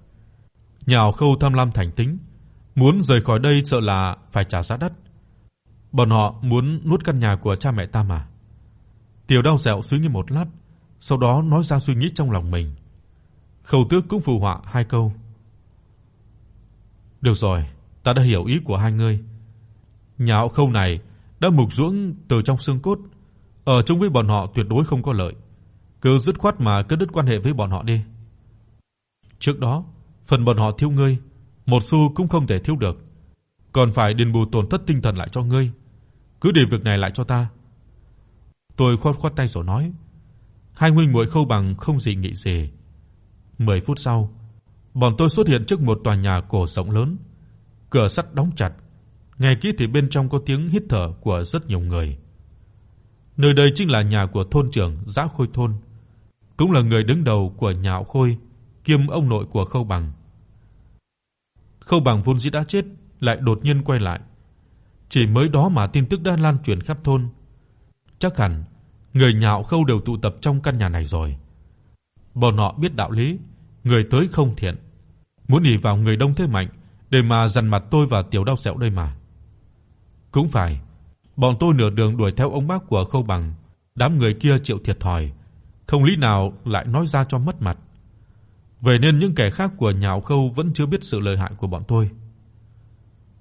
[SPEAKER 1] Nhào Khâu tham lam thành tính, muốn rời khỏi đây sợ là phải trả giá đắt. Bọn họ muốn nuốt căn nhà của cha mẹ ta mà. Tiểu Đao dẹo suy nghĩ một lát, sau đó nói ra suy nghĩ trong lòng mình. Khâu Tước cũng phụ họa hai câu. Được rồi, ta đã hiểu ý của hai ngươi. Nhà họ Khâu này đã mục ruỗng từ trong xương cốt, ở chung với bọn họ tuyệt đối không có lợi. Cứ dứt khoát mà cắt đứt quan hệ với bọn họ đi. Trước đó, phần bọn họ thiếu ngươi, một xu cũng không thể thiếu được, còn phải đền bù tổn thất tinh thần lại cho ngươi. Cứ để việc này lại cho ta." Tôi khoát khoát tay rồi nói. Hai huynh muội Khâu Bằng không gì nghĩ gì. 10 phút sau, bọn tôi xuất hiện trước một tòa nhà cổ rộng lớn, cửa sắt đóng chặt, Nghe kỹ thì bên trong có tiếng hít thở của rất nhiều người. Nơi đây chính là nhà của thôn trưởng Dã Khôi thôn, cũng là người đứng đầu của nhà họ Khôi, kiêm ông nội của Khâu Bằng. Khâu Bằng vốn dĩ đã chết, lại đột nhiên quay lại. Chỉ mới đó mà tin tức đã lan truyền khắp thôn. Chắc hẳn người nhạo Khâu đều tụ tập trong căn nhà này rồi. Bọn họ biết đạo lý, người tới không thiện, muốn ỷ vào người đông thế mạnh để mà dằn mặt tôi và tiểu đau sẹo đây mà. Cũng phải, bọn tôi nửa đường đuổi theo ông bác của Khâu Bằng, đám người kia chịu thiệt thòi, không lý nào lại nói ra cho mất mặt. Vậy nên những kẻ khác của nhà họ Khâu vẫn chưa biết sự lợi hại của bọn tôi.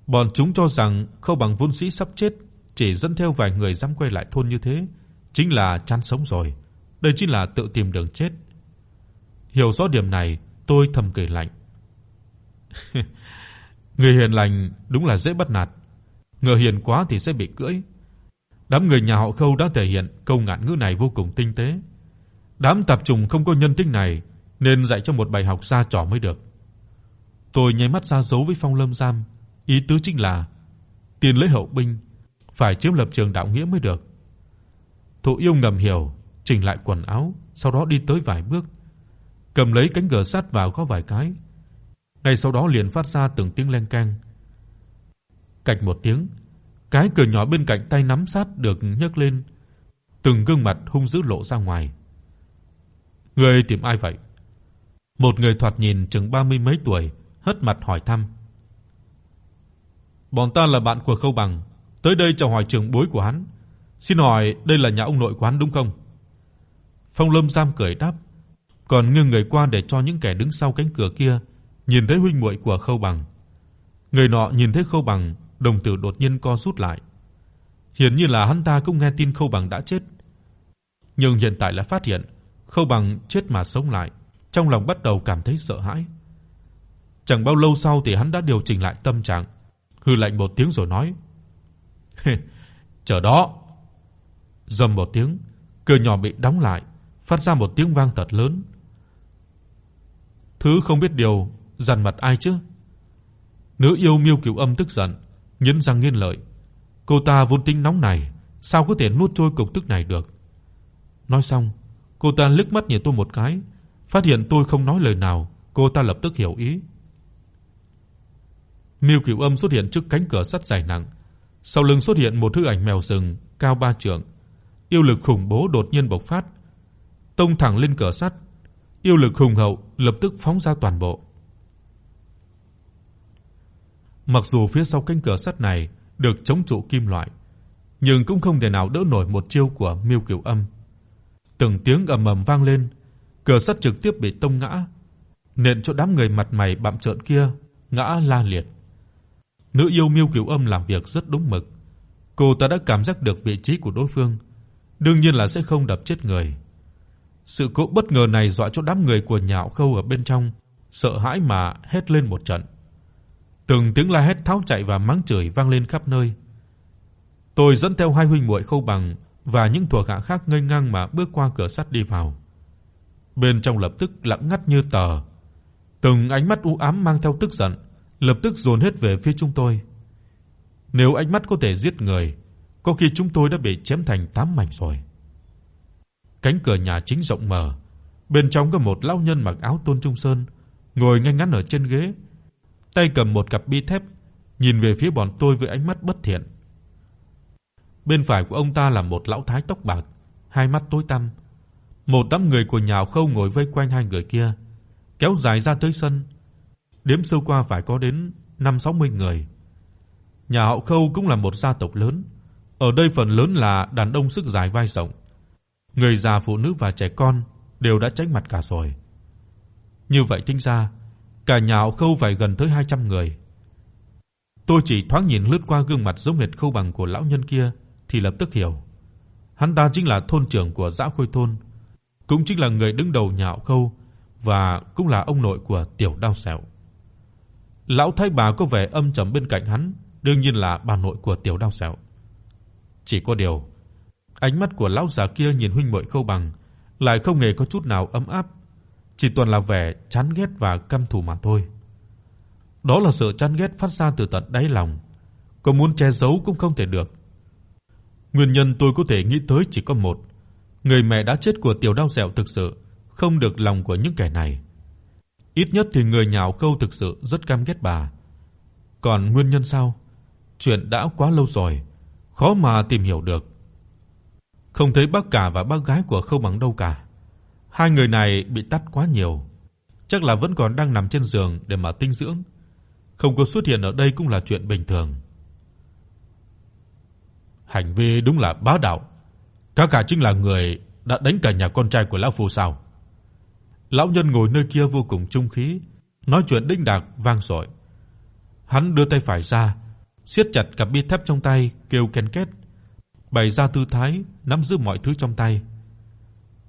[SPEAKER 1] Bọn chúng cho rằng Khâu Bằng vốn sĩ sắp chết, chỉ dẫn theo vài người dám quay lại thôn như thế, chính là chán sống rồi. Đây chính là tự tìm đường chết. Hiểu rõ điểm này, tôi thầm cười lạnh. *laughs* người hiền lành đúng là dễ bắt nạt, ngờ hiền quá thì sẽ bị cưỡi. Đám người nhà họ Khâu đã thể hiện câu ngạn ngữ này vô cùng tinh tế. Đám tạp trùng không có nhân tính này nên dạy cho một bài học ra trò mới được. Tôi nháy mắt ra dấu với Phong Lâm Giam, ý tứ chính là tiền lấy hậu binh, phải chiếm lập trường đạo nghĩa mới được. Thụ Yêu ngầm hiểu, chỉnh lại quần áo, sau đó đi tới vài bước, cầm lấy cánh cửa sắt vào gõ vài cái. Ngay sau đó liền phát ra từng tiếng leng keng. Cạch một tiếng, cái cửa nhỏ bên cạnh tay nắm sát được nhấc lên, từng gương mặt hung dữ lộ ra ngoài. Ngươi tìm ai vậy? Một người thoạt nhìn chừng ba mươi mấy tuổi, hất mặt hỏi thăm. Bọn ta là bạn của Khâu Bằng, tới đây chào hỏi trưởng bối của hắn. Xin hỏi đây là nhà ông nội của hắn đúng không? Phong Lâm Giam cười đáp, còn nghiêng người qua để cho những kẻ đứng sau cánh cửa kia nhìn thấy huynh muội của Khâu Bằng. Người nọ nhìn thấy Khâu Bằng, đồng tử đột nhiên co rút lại. Hiển nhiên là hắn ta cũng nghe tin Khâu Bằng đã chết. Nhưng hiện tại là phát hiện Khâu Bằng chết mà sống lại, trong lòng bắt đầu cảm thấy sợ hãi. Chẳng bao lâu sau thì hắn đã điều chỉnh lại tâm trạng, hừ lạnh một tiếng rồi nói: "Chờ đó." Rầm một tiếng, cửa nhỏ bị đóng lại, phát ra một tiếng vang thật lớn. Thứ không biết điều, dằn mặt ai chứ? Nữ yêu Miêu Cửu Âm tức giận, nhấn răng nghiến lợi. Cô ta vốn tính nóng này, sao có thể nuốt trôi cục tức này được? Nói xong, cô ta liếc mắt nhìn tôi một cái, phát hiện tôi không nói lời nào, cô ta lập tức hiểu ý. Miêu Cửu Âm xuất hiện trước cánh cửa sắt dày nặng, sau lưng xuất hiện một thứ ảnh mèo rừng cao ba trượng, yêu lực khủng bố đột nhiên bộc phát, tông thẳng lên cửa sắt, yêu lực hùng hậu lập tức phóng ra toàn bộ. Mặc dù phía sau cánh cửa sắt này được chống trụ kim loại, nhưng cũng không thể nào đỡ nổi một chiêu của Miêu Cửu Âm. Từng tiếng ầm ầm vang lên, cửa sắt trực tiếp bị tông ngã, nện cho đám người mặt mày bặm trợn kia ngã la liệt. Nữ yêu Miêu Kiều Âm làm việc rất đúng mực. Cô ta đã cảm giác được vị trí của đối phương, đương nhiên là sẽ không đập chết người. Sự cố bất ngờ này dọa cho đám người của Nhạo Khâu ở bên trong sợ hãi mà hét lên một trận. Từng tiếng la hét tháo chạy và mắng chửi vang lên khắp nơi. Tôi dẫn theo hai huynh muội Khâu Bằng và những thuộc hạ khác ngây ngang mà bước qua cửa sắt đi vào. Bên trong lập tức lặng ngắt như tờ. Từng ánh mắt u ám mang theo tức giận, lập tức dồn hết về phía chúng tôi. Nếu ánh mắt có thể giết người, có khi chúng tôi đã bị chém thành tám mảnh rồi. Cánh cửa nhà chính rộng mở, bên trong có một lão nhân mặc áo tôn trung sơn, ngồi ngay ngắn ở trên ghế, tay cầm một cặp bi thép, nhìn về phía bọn tôi với ánh mắt bất thiện. Bên phải của ông ta là một lão thái tóc bạc, hai mắt tối tăm. Một đám người của nhà Khâu ngồi vây quanh hai người kia, kéo dài ra tới sân. Đếm sơ qua phải có đến 5-60 người. Nhà họ Khâu cũng là một gia tộc lớn, ở đây phần lớn là đàn ông sức dài vai rộng. Người già, phụ nữ và trẻ con đều đã tránh mặt cả rồi. Như vậy tính ra, cả nhà họ Khâu phải gần tới 200 người. Tôi chỉ thoáng nhìn lướt qua gương mặt giống hệt Khâu bằng của lão nhân kia thì lập tức hiểu. Hắn ta chính là thôn trưởng của Dã Khôi thôn, cũng chính là người đứng đầu nhà họ Khâu và cũng là ông nội của Tiểu Đao Sẹo. Lão thái bà có vẻ âm trầm bên cạnh hắn, đương nhiên là bà nội của Tiểu Đao Sẹo. Chỉ có điều, ánh mắt của lão già kia nhìn huynh muội Khâu Bằng lại không hề có chút nào ấm áp, chỉ toàn là vẻ chán ghét và căm thù mà thôi. Đó là sự chán ghét phát ra từ tận đáy lòng, có muốn che giấu cũng không thể được. Nguyên nhân tôi có thể nghĩ tới chỉ có một, người mẹ đã chết của Tiểu đau dẻo thực sự không được lòng của những kẻ này. Ít nhất thì người nhào Khâu thực sự rất căm ghét bà. Còn nguyên nhân sao? Chuyện đã quá lâu rồi, khó mà tìm hiểu được. Không thấy bác cả và bác gái của Khâu Bằng đâu cả. Hai người này bị tắt quá nhiều, chắc là vẫn còn đang nằm trên giường để mà tinh dưỡng. Không có xuất hiện ở đây cũng là chuyện bình thường. Hành vi đúng là bá đạo. Các cả chính là người đã đánh cả nhà con trai của lão phu sao? Lão nhân ngồi nơi kia vô cùng trung khí, nói chuyện đinh đạc vang dội. Hắn đưa tay phải ra, siết chặt cặp bi thép trong tay, kêu ken két, bày ra tư thái nắm giữ mọi thứ trong tay.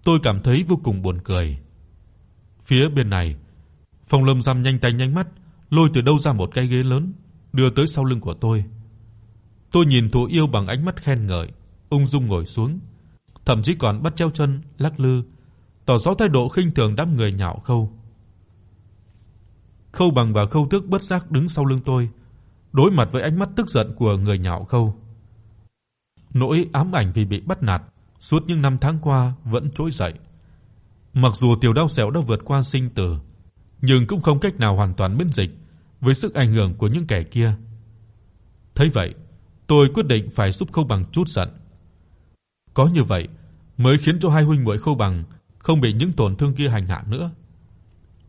[SPEAKER 1] Tôi cảm thấy vô cùng buồn cười. Phía bên này, Phong Lâm Giam nhanh tay nhanh mắt, lôi từ đâu ra một cái ghế lớn, đưa tới sau lưng của tôi. Tôi nhìn Thụ Yêu bằng ánh mắt khen ngợi, ung dung ngồi xuống, thậm chí còn bắt chéo chân lắc lư, tỏ rõ thái độ khinh thường đám người nhạo Khâu. Khâu Bằng và Khâu Tước bất giác đứng sau lưng tôi, đối mặt với ánh mắt tức giận của người nhạo Khâu. Nỗi ám ảnh vì bị bắt nạt suốt những năm tháng qua vẫn trỗi dậy. Mặc dù Tiểu Đao Sẹo đã vượt qua sinh tử, nhưng cũng không cách nào hoàn toàn miễn dịch với sức ảnh hưởng của những kẻ kia. Thấy vậy, tôi quyết định phải giúp Khâu Bằng chút giận. Có như vậy mới khiến cho hai huynh muội Khâu Bằng không bị những tổn thương kia hành hạ nữa.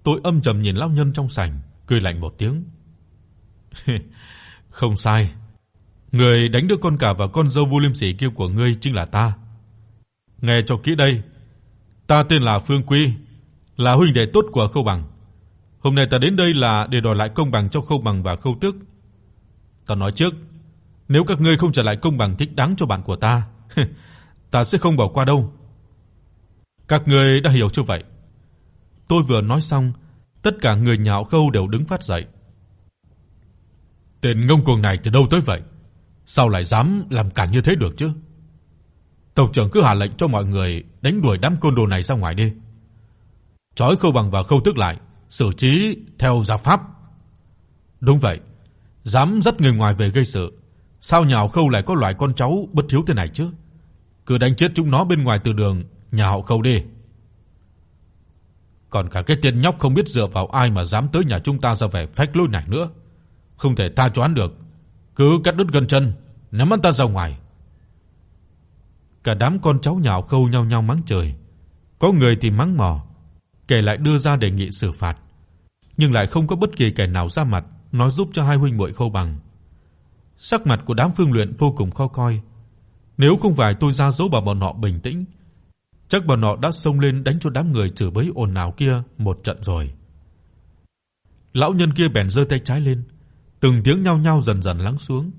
[SPEAKER 1] Tôi âm trầm nhìn lão nhân trong sảnh, cười lạnh một tiếng. *laughs* không sai. Người đánh đứa con cả và con dâu Vu Liêm Sỉ kia của ngươi chính là ta. Nghe cho kỹ đây, ta tên là Phương Quy, là huynh đệ tốt của Khâu Bằng. Hôm nay ta đến đây là để đòi lại công bằng cho Khâu Bằng và Khâu Tước. Ta nói trước, nếu các ngươi không trả lại công bằng thích đáng cho bạn của ta, *laughs* ta sẽ không bỏ qua đâu. Các ngươi đã hiểu chưa vậy? Tôi vừa nói xong, tất cả người nhạo Khâu đều đứng phát dậy. Tên ngông cuồng này từ đâu tới vậy? Sao lại dám làm cản như thế được chứ? Tộc trưởng cứ hạ lệnh cho mọi người đánh đuổi đám côn đồ này ra ngoài đi. Trói Khâu Bằng và Khâu Tức lại, xử trí theo gia pháp. Đúng vậy, dám dắt người ngoài về gây sự, sao nhào Khâu lại có loại con cháu bất hiếu thế này chứ? Cứ đánh chết chúng nó bên ngoài từ đường nhà họ Khâu đi. Còn cả cái tên nhóc không biết dựa vào ai mà dám tới nhà chúng ta ra vẻ phách lối này nữa, không thể tha choán được, cứ cắt đứt gần chân, ném hắn ta ra ngoài. Cả đám con cháu nhà họ Khâu nhau nhau mắng trời. Có người thì mắng mỏ, kẻ lại đưa ra đề nghị xử phạt, nhưng lại không có bất kỳ kẻ nào ra mặt nói giúp cho hai huynh muội Khâu bằng. Sắc mặt của đám Phương Luyện vô cùng khó coi. Nếu không phải tôi ra dấu bảo bọn họ bình tĩnh, chắc bọn họ đã xông lên đánh cho đám người chửi bới ồn ào kia một trận rồi. Lão nhân kia bèn giơ tay trái lên, từng tiếng nhao nhao dần dần lắng xuống.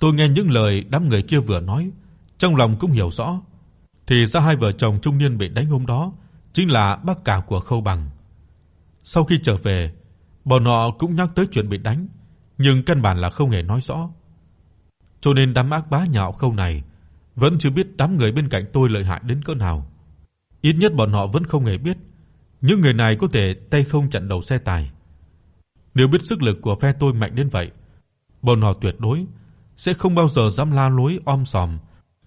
[SPEAKER 1] Tôi nghe những lời đám người kia vừa nói, trong lòng cũng hiểu rõ, thì ra hai vợ chồng trung niên bị đánh hôm đó chính là bác cả của Khâu Bằng. Sau khi trở về, bọn họ cũng nhắc tới chuyện bị đánh, nhưng căn bản là không hề nói rõ. Cho nên đám ác bá nhạo Khâu này vẫn chưa biết đám người bên cạnh tôi lợi hại đến cỡ nào. Ít nhất bọn họ vẫn không hề biết những người này có thể tay không chặn đầu xe tải. Nếu biết sức lực của phe tôi mạnh đến vậy, bọn họ tuyệt đối sẽ không bao giờ dám la lối om sòm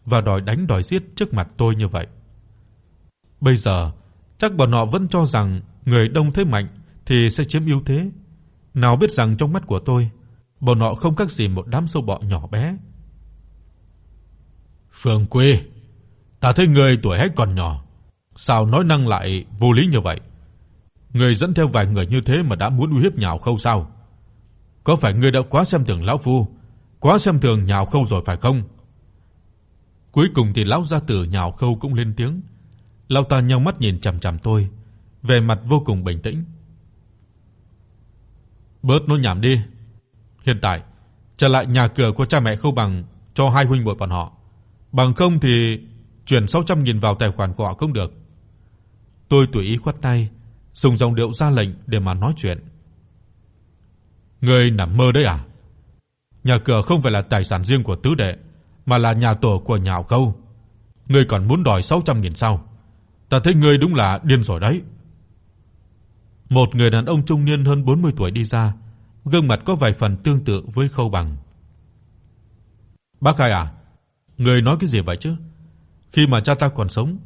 [SPEAKER 1] và đòi đánh đòi giết trước mặt tôi như vậy. Bây giờ, chắc bọn họ vẫn cho rằng người đông thế mạnh thì sẽ chiếm ưu thế. Nào biết rằng trong mắt của tôi, bọn họ không khác gì một đám sâu bọ nhỏ bé. Phương Quê, ta thấy người tuổi hết còn nhỏ, sao nói năng lại vô lý như vậy? Người dẫn theo vài người như thế mà đã muốn uy hiếp nhào khâu sao? Có phải ngươi đã quá xem thường lão phu, quá xem thường nhào khâu rồi phải không? Cuối cùng thì lão gia tử nhào khâu cũng lên tiếng. Lão ta nheo mắt nhìn chằm chằm tôi, vẻ mặt vô cùng bình tĩnh. Bớt nói nhảm đi. Hiện tại, trả lại nhà cửa của cha mẹ Khâu Bằng cho hai huynh muội bọn họ. Bằng không thì chuyển 600 000 vào tài khoản của họ không được. Tôi tùy ý khoát tay, dùng giọng điệu ra lệnh để mà nói chuyện. Ngươi nằm mơ đấy à? Nhà cửa không phải là tài sản riêng của tứ đệ, mà là nhà tổ của nhà Khâu. Ngươi còn muốn đòi 600 000 sao? Ta thấy ngươi đúng là điên rồi đấy. Một người đàn ông trung niên hơn 40 tuổi đi ra, gương mặt có vài phần tương tự với Khâu Bằng. "Bác hai à, người nói cái gì vậy chứ? Khi mà cha ta còn sống,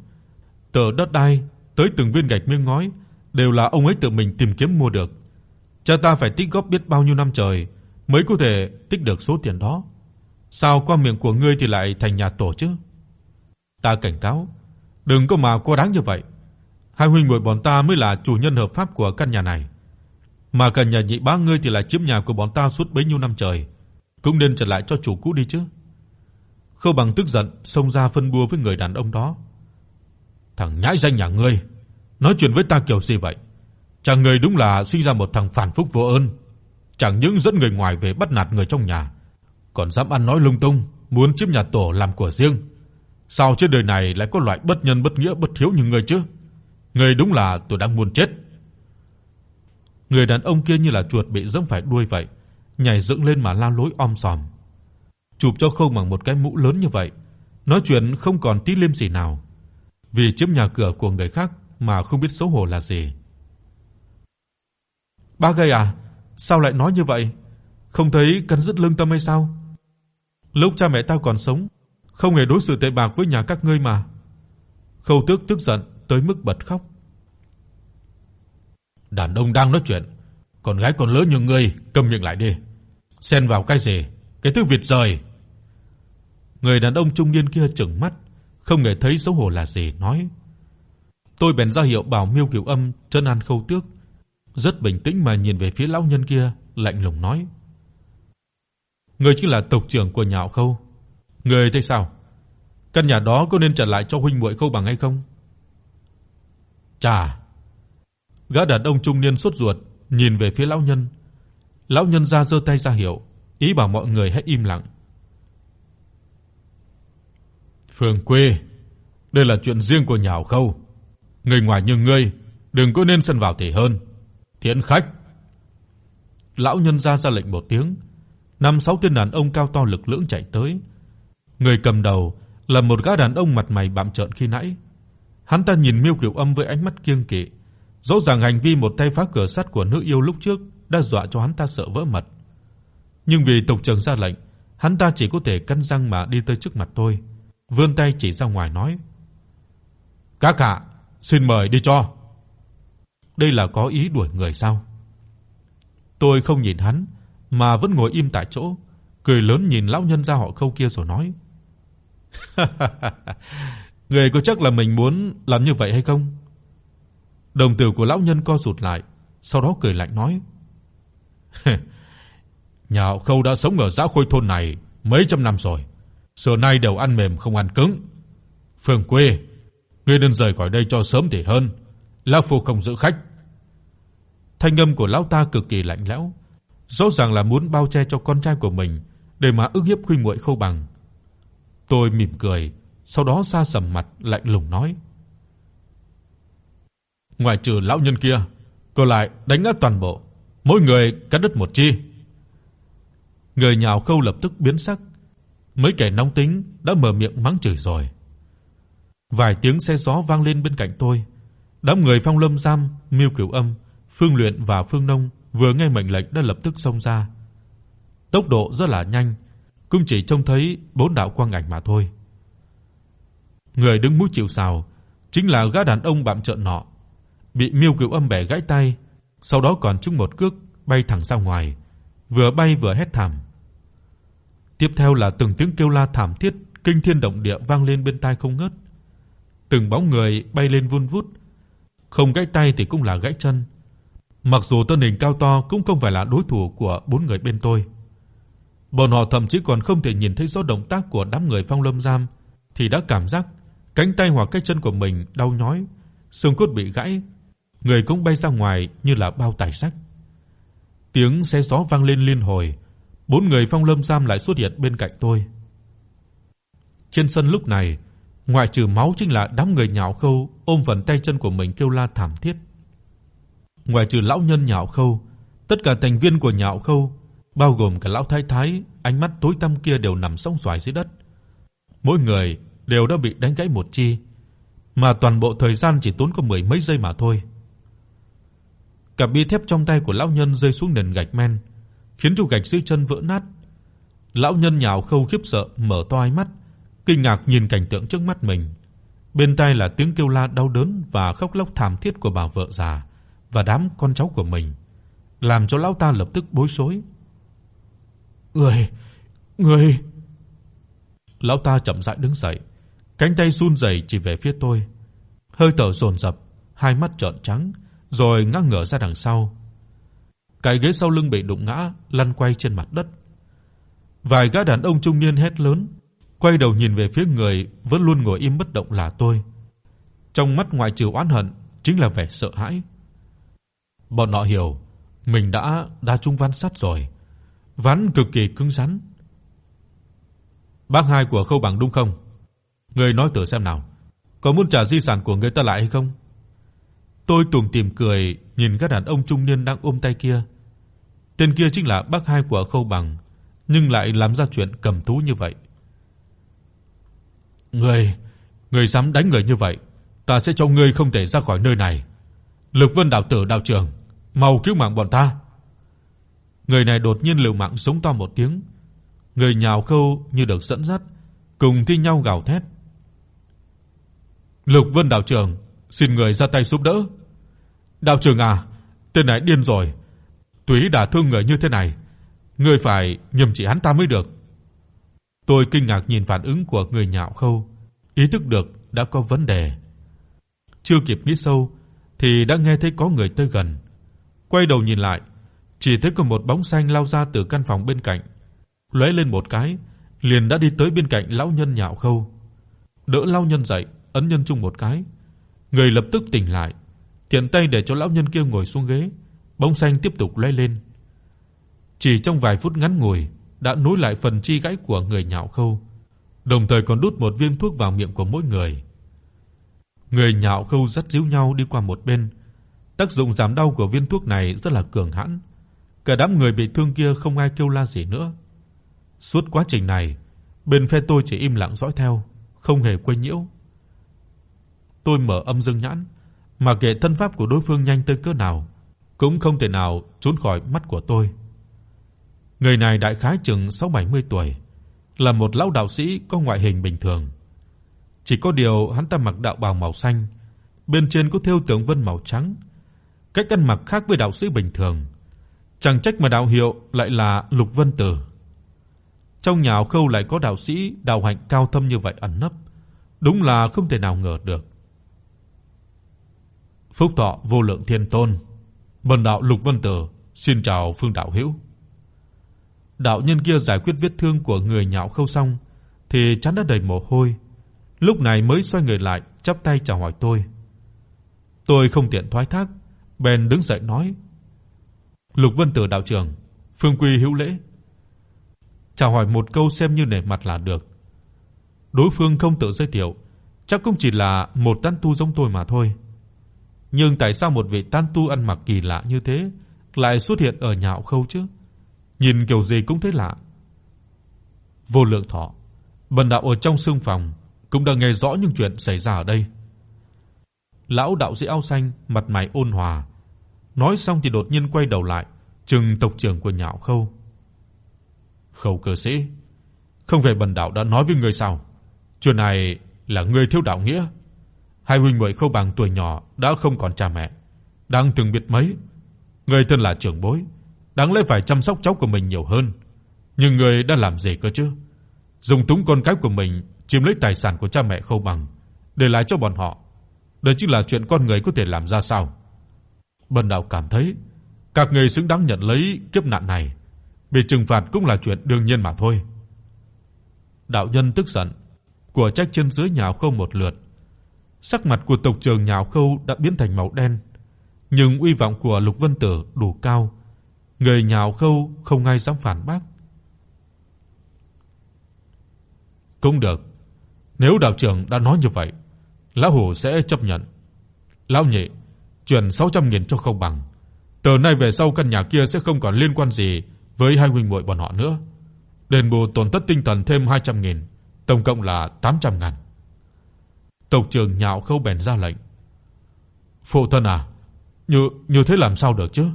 [SPEAKER 1] tờ đất đai tới từng viên gạch miếng ngói đều là ông ấy tự mình tìm kiếm mua được. Cha ta phải tích góp biết bao nhiêu năm trời mới có thể tích được số tiền đó. Sao qua miệng của ngươi thì lại thành nhà tổ chứ? Ta cảnh cáo, đừng có mà quá đáng như vậy. Hai huynh muội bọn ta mới là chủ nhân hợp pháp của căn nhà này. Mà căn nhà nhị bá ngươi thì là chiếm nhà của bọn ta suốt bấy nhiêu năm trời, cũng nên trả lại cho chủ cũ đi chứ. Khâu Bằng tức giận xông ra phân bua với người đàn ông đó. Thằng nhãi danh nhà ngươi, nói chuyện với ta kiểu gì vậy? Chàng người đúng là sinh ra một thằng phản phúc vô ơn, chẳng những dẫn người ngoài về bắt nạt người trong nhà, còn dám ăn nói lung tung, muốn chiếm nhà tổ làm của riêng. Sao trên đời này lại có loại bất nhân bất nghĩa bất hiếu như ngươi chứ? Ngươi đúng là tôi đang muốn chết. Người đàn ông kia như là chuột bị giẫm phải đuôi vậy, nhảy dựng lên mà la lối om sòm. Chụp cho không bằng một cái mũ lớn như vậy, nói chuyện không còn tí liêm sỉ nào. Vì chiếm nhà cửa của người khác mà không biết xấu hổ là gì. Ba gây à, sao lại nói như vậy? Không thấy cắn rứt lương tâm hay sao? Lúc cha mẹ tao còn sống, không hề đối xử tệ bạc với nhà các ngươi mà. Khâu Tước tức giận tới mức bật khóc. Đàn ông đang nói chuyện, con gái còn lớn như ngươi, câm miệng lại đi. Xen vào cái gì? Cái thứ vịt rời. Người đàn ông trung niên kia trừng mắt, không hề thấy xấu hổ là gì, nói: Tôi bèn ra hiệu bảo Miêu Kiều Âm trấn an Khâu Tước, rất bình tĩnh mà nhìn về phía lão nhân kia, lạnh lùng nói: "Ngươi chính là tộc trưởng của nhà Khâu, ngươi thấy sao? Căn nhà đó có nên trả lại cho huynh muội Khâu bằng hay không?" Chà. Gã đàn ông trung niên sốt ruột nhìn về phía lão nhân. Lão nhân ra giơ tay ra hiệu, ý bảo mọi người hãy im lặng. Phương quê, đây là chuyện riêng của nhà Khâu. Người ngoài như ngươi đừng có nên xen vào thì hơn. Thiện khách. Lão nhân ra ra lệnh một tiếng, năm sáu tên đàn ông cao to lực lưỡng chạy tới. Người cầm đầu là một gã đàn ông mặt mày bặm trợn khi nãy. Hắn ta nhìn Miêu Kiều Âm với ánh mắt kiêng kỵ, rõ ràng hành vi một tay phá cửa sắt của nữ yêu lúc trước đã dọa cho hắn ta sợ vỡ mật. Nhưng vì tộc trưởng ra lệnh, hắn ta chỉ có thể cắn răng mà đi tới trước mặt tôi, vươn tay chỉ ra ngoài nói: "Các hạ, xin mời đi cho." Đây là có ý đuổi người sao? Tôi không nhìn hắn mà vẫn ngồi im tại chỗ, cười lớn nhìn lão nhân gia họ Khâu kia rồi nói: *laughs* "Người có chắc là mình muốn làm như vậy hay không?" Đồng tử của lão nhân co rụt lại, sau đó cười lạnh nói: *laughs* "Nhà họ Khâu đã sống ở dã khôi thôn này mấy trăm năm rồi, xưa nay đều ăn mềm không ăn cứng. Phương quê, ngươi nên rời khỏi đây cho sớm thì hơn." lão phu không giữ khách. Thanh âm của lão ta cực kỳ lạnh lẽo, rõ ràng là muốn bao che cho con trai của mình để mà ức hiếp Khuynh Muội Khâu Bằng. Tôi mỉm cười, sau đó xa sầm mặt lạnh lùng nói: "Ngoài trừ lão nhân kia, cô lại đánh ngã toàn bộ, mỗi người cắt đứt một chi." Người nhào Khâu lập tức biến sắc, mấy kẻ nóng tính đã mở miệng mắng chửi rồi. Vài tiếng xe gió vang lên bên cạnh tôi. Đám người Phong Lâm Giam, Miêu Cửu Âm, Phương Luyện và Phương Nông vừa nghe mệnh lệnh đã lập tức xông ra. Tốc độ rất là nhanh, cũng chỉ trông thấy bốn đạo quang ảnh mà thôi. Người đứng mũi chịu sào chính là gã đàn ông bặm trợn nọ, bị Miêu Cửu Âm bẻ gãy tay, sau đó còn trúng một cước bay thẳng ra ngoài, vừa bay vừa hét thảm. Tiếp theo là từng tiếng kêu la thảm thiết kinh thiên động địa vang lên bên tai không ngớt. Từng bóng người bay lên vun vút, không gãy tay thì cũng là gãy chân. Mặc dù thân hình cao to cũng không phải là đối thủ của bốn người bên tôi. Bọn họ thậm chí còn không thể nhìn thấy rõ động tác của đám người Phong Lâm Giam thì đã cảm giác cánh tay hoặc cái chân của mình đau nhói, xương cốt bị gãy, người cũng bay ra ngoài như là bao tải rách. Tiếng xe gió vang lên liên hồi, bốn người Phong Lâm Giam lại xuất hiện bên cạnh tôi. Trên sân lúc này, ngoại trừ máu chính là đám người nhạo khâu ôm vần tay chân của mình kêu la thảm thiết. Ngoài trừ lão nhân nhạo khâu, tất cả thành viên của nhạo khâu, bao gồm cả lão thái thái, ánh mắt tối tăm kia đều nằm sóng xoài dưới đất. Mỗi người đều đã bị đánh gãy một chi, mà toàn bộ thời gian chỉ tốn có mười mấy giây mà thôi. Cả bi thép trong tay của lão nhân rơi xuống nền gạch men, khiến cho gạch dưới chân vỡ nát. Lão nhân nhào khâu khiếp sợ mở to hai mắt, kinh ngạc nhìn cảnh tượng trước mắt mình. Bên tai là tiếng kêu la đau đớn và khóc lóc thảm thiết của bà vợ già, và đám con cháu của mình, làm cho lão ta lập tức bối rối. "Người, người!" Lão ta chậm rãi đứng dậy, cánh tay run rẩy chỉ về phía tôi, hơi thở dồn dập, hai mắt trợn trắng, rồi ngã ngửa ra đằng sau. Cái ghế sau lưng bị đụng ngã, lăn quay trên mặt đất. Vài gã đàn ông trung niên hét lớn, quay đầu nhìn về phía người vẫn luôn ngồi im bất động là tôi. Trong mắt ngoại trừ oán hận chính là vẻ sợ hãi. Bọn họ hiểu, mình đã đã trung văn sắt rồi, ván cực kỳ cứng rắn. Bác hai của Khâu Bằng đúng không? Người nói thử xem nào, có muốn trả di sản của người ta lại hay không? Tôi tủm tỉm cười nhìn các đàn ông trung niên đang ôm tay kia. Tên kia chính là bác hai của Khâu Bằng, nhưng lại làm ra chuyện cầm thú như vậy. "Ngươi, ngươi dám đánh người như vậy, ta sẽ cho ngươi không thể ra khỏi nơi này." Lục Vân đạo tử đạo trưởng, mau cứu mạng bọn ta. Người này đột nhiên liều mạng sống to một tiếng. Người nhào khâu như được dẫn dắt, cùng thi nhau gào thét. Lục Vân đạo trưởng, xin người ra tay giúp đỡ. Đạo trưởng à, tên này điên rồi. Túy đã thương người như thế này, ngươi phải nhầm chỉ hắn ta mới được. Tôi kinh ngạc nhìn phản ứng của người nhạo khâu, ý thức được đã có vấn đề. Chưa kịp nghĩ sâu thì đã nghe thấy có người tới gần. Quay đầu nhìn lại, chỉ thấy có một bóng xanh lao ra từ căn phòng bên cạnh, lóe lên một cái, liền đã đi tới bên cạnh lão nhân nhạo khâu. Đỡ lão nhân dậy, ấn nhân chung một cái. Người lập tức tỉnh lại, tiện tay để cho lão nhân kia ngồi xuống ghế, bóng xanh tiếp tục lóe lên. Chỉ trong vài phút ngắn ngủi, đã nối lại phần chi gãy của người nhạo khâu, đồng thời còn đút một viên thuốc vào miệng của mỗi người. Người nhạo khâu rất díu nhau đi qua một bên. Tác dụng giảm đau của viên thuốc này rất là cường hãn. Cả đám người bị thương kia không ai kêu la gì nữa. Suốt quá trình này, bên phe tôi chỉ im lặng dõi theo, không hề quấy nhiễu. Tôi mở âm dương nhãn, mà kệ thân pháp của đối phương nhanh tới cỡ nào, cũng không thể nào trốn khỏi mắt của tôi. Người này đại khái chừng 6-70 tuổi, là một lão đạo sĩ có ngoại hình bình thường. Chỉ có điều hắn ta mặc đạo bào màu xanh, bên trên có thêu tượng vân màu trắng, cách ăn mặc khác với đạo sĩ bình thường. Chẳng trách mà đạo hiệu lại là Lục Vân Tử. Trong nhà Khâu lại có đạo sĩ đạo hạnh cao thâm như vậy ẩn nấp, đúng là không thể nào ngờ được. Phúc thọ vô lượng thiên tôn, Bần đạo Lục Vân Tử, xin chào Phương đạo hữu. Đạo nhân kia giải quyết vết thương của người nhạo Khâu xong thì chán đã đầy mồ hôi, lúc này mới xoay người lại, chắp tay chào hỏi tôi. Tôi không tiện thoái thác, bèn đứng dậy nói: "Lục Vân Tử đạo trưởng, Phương Quy hữu lễ." Chào hỏi một câu xem như nể mặt là được. Đối phương không tự giới thiệu, chắc cũng chỉ là một tán tu giống tôi mà thôi. Nhưng tại sao một vị tán tu ăn mặc kỳ lạ như thế lại xuất hiện ở nhạo khâu chứ? Nhìn kiểu gì cũng thấy lạ. Vô lượng thọ, bần đạo ở trong sương phòng cũng đã nghe rõ những chuyện xảy ra ở đây. Lão đạo sĩ áo xanh mặt mày ôn hòa, nói xong thì đột nhiên quay đầu lại, trừng tộc trưởng của Nhạo Khâu. "Khâu cơ sĩ, không phải bần đạo đã nói với ngươi sao? Chuyện này là ngươi thiếu đạo nghĩa. Hai huynh muội Khâu bằng tuổi nhỏ đã không còn cha mẹ, đang từng biết mấy, ngươi thân là trưởng bối, đáng lẽ phải chăm sóc cháu của mình nhiều hơn, nhưng ngươi đã làm gì cơ chứ? Dùng túng con cái của mình chiếm lấy tài sản của cha mẹ Khâu Bằng, để lại cho bọn họ. Đây chính là chuyện con người có thể làm ra sao? Bần đạo cảm thấy các người xứng đáng nhận lấy kiếp nạn này, bị trừng phạt cũng là chuyện đương nhiên mà thôi. Đạo nhân tức giận, của trách trên dưới nhào không một lượt. Sắc mặt của tộc trưởng nhào Khâu đã biến thành màu đen, nhưng uy vọng của Lục Vân Tử đủ cao, người nhào Khâu không ai dám phản bác. Cũng được. Nếu đạo trưởng đã nói như vậy, lão hủ sẽ chấp nhận. Lão nhị, chuyển 600 nghìn cho không bằng. Từ nay về sau căn nhà kia sẽ không còn liên quan gì với hai huynh muội bọn họ nữa. Đền bù tổn thất tinh thần thêm 200 nghìn, tổng cộng là 800 ngàn. Tộc trưởng nhạo khâu bèn ra lệnh. Phụ thân à, như như thế làm sao được chứ?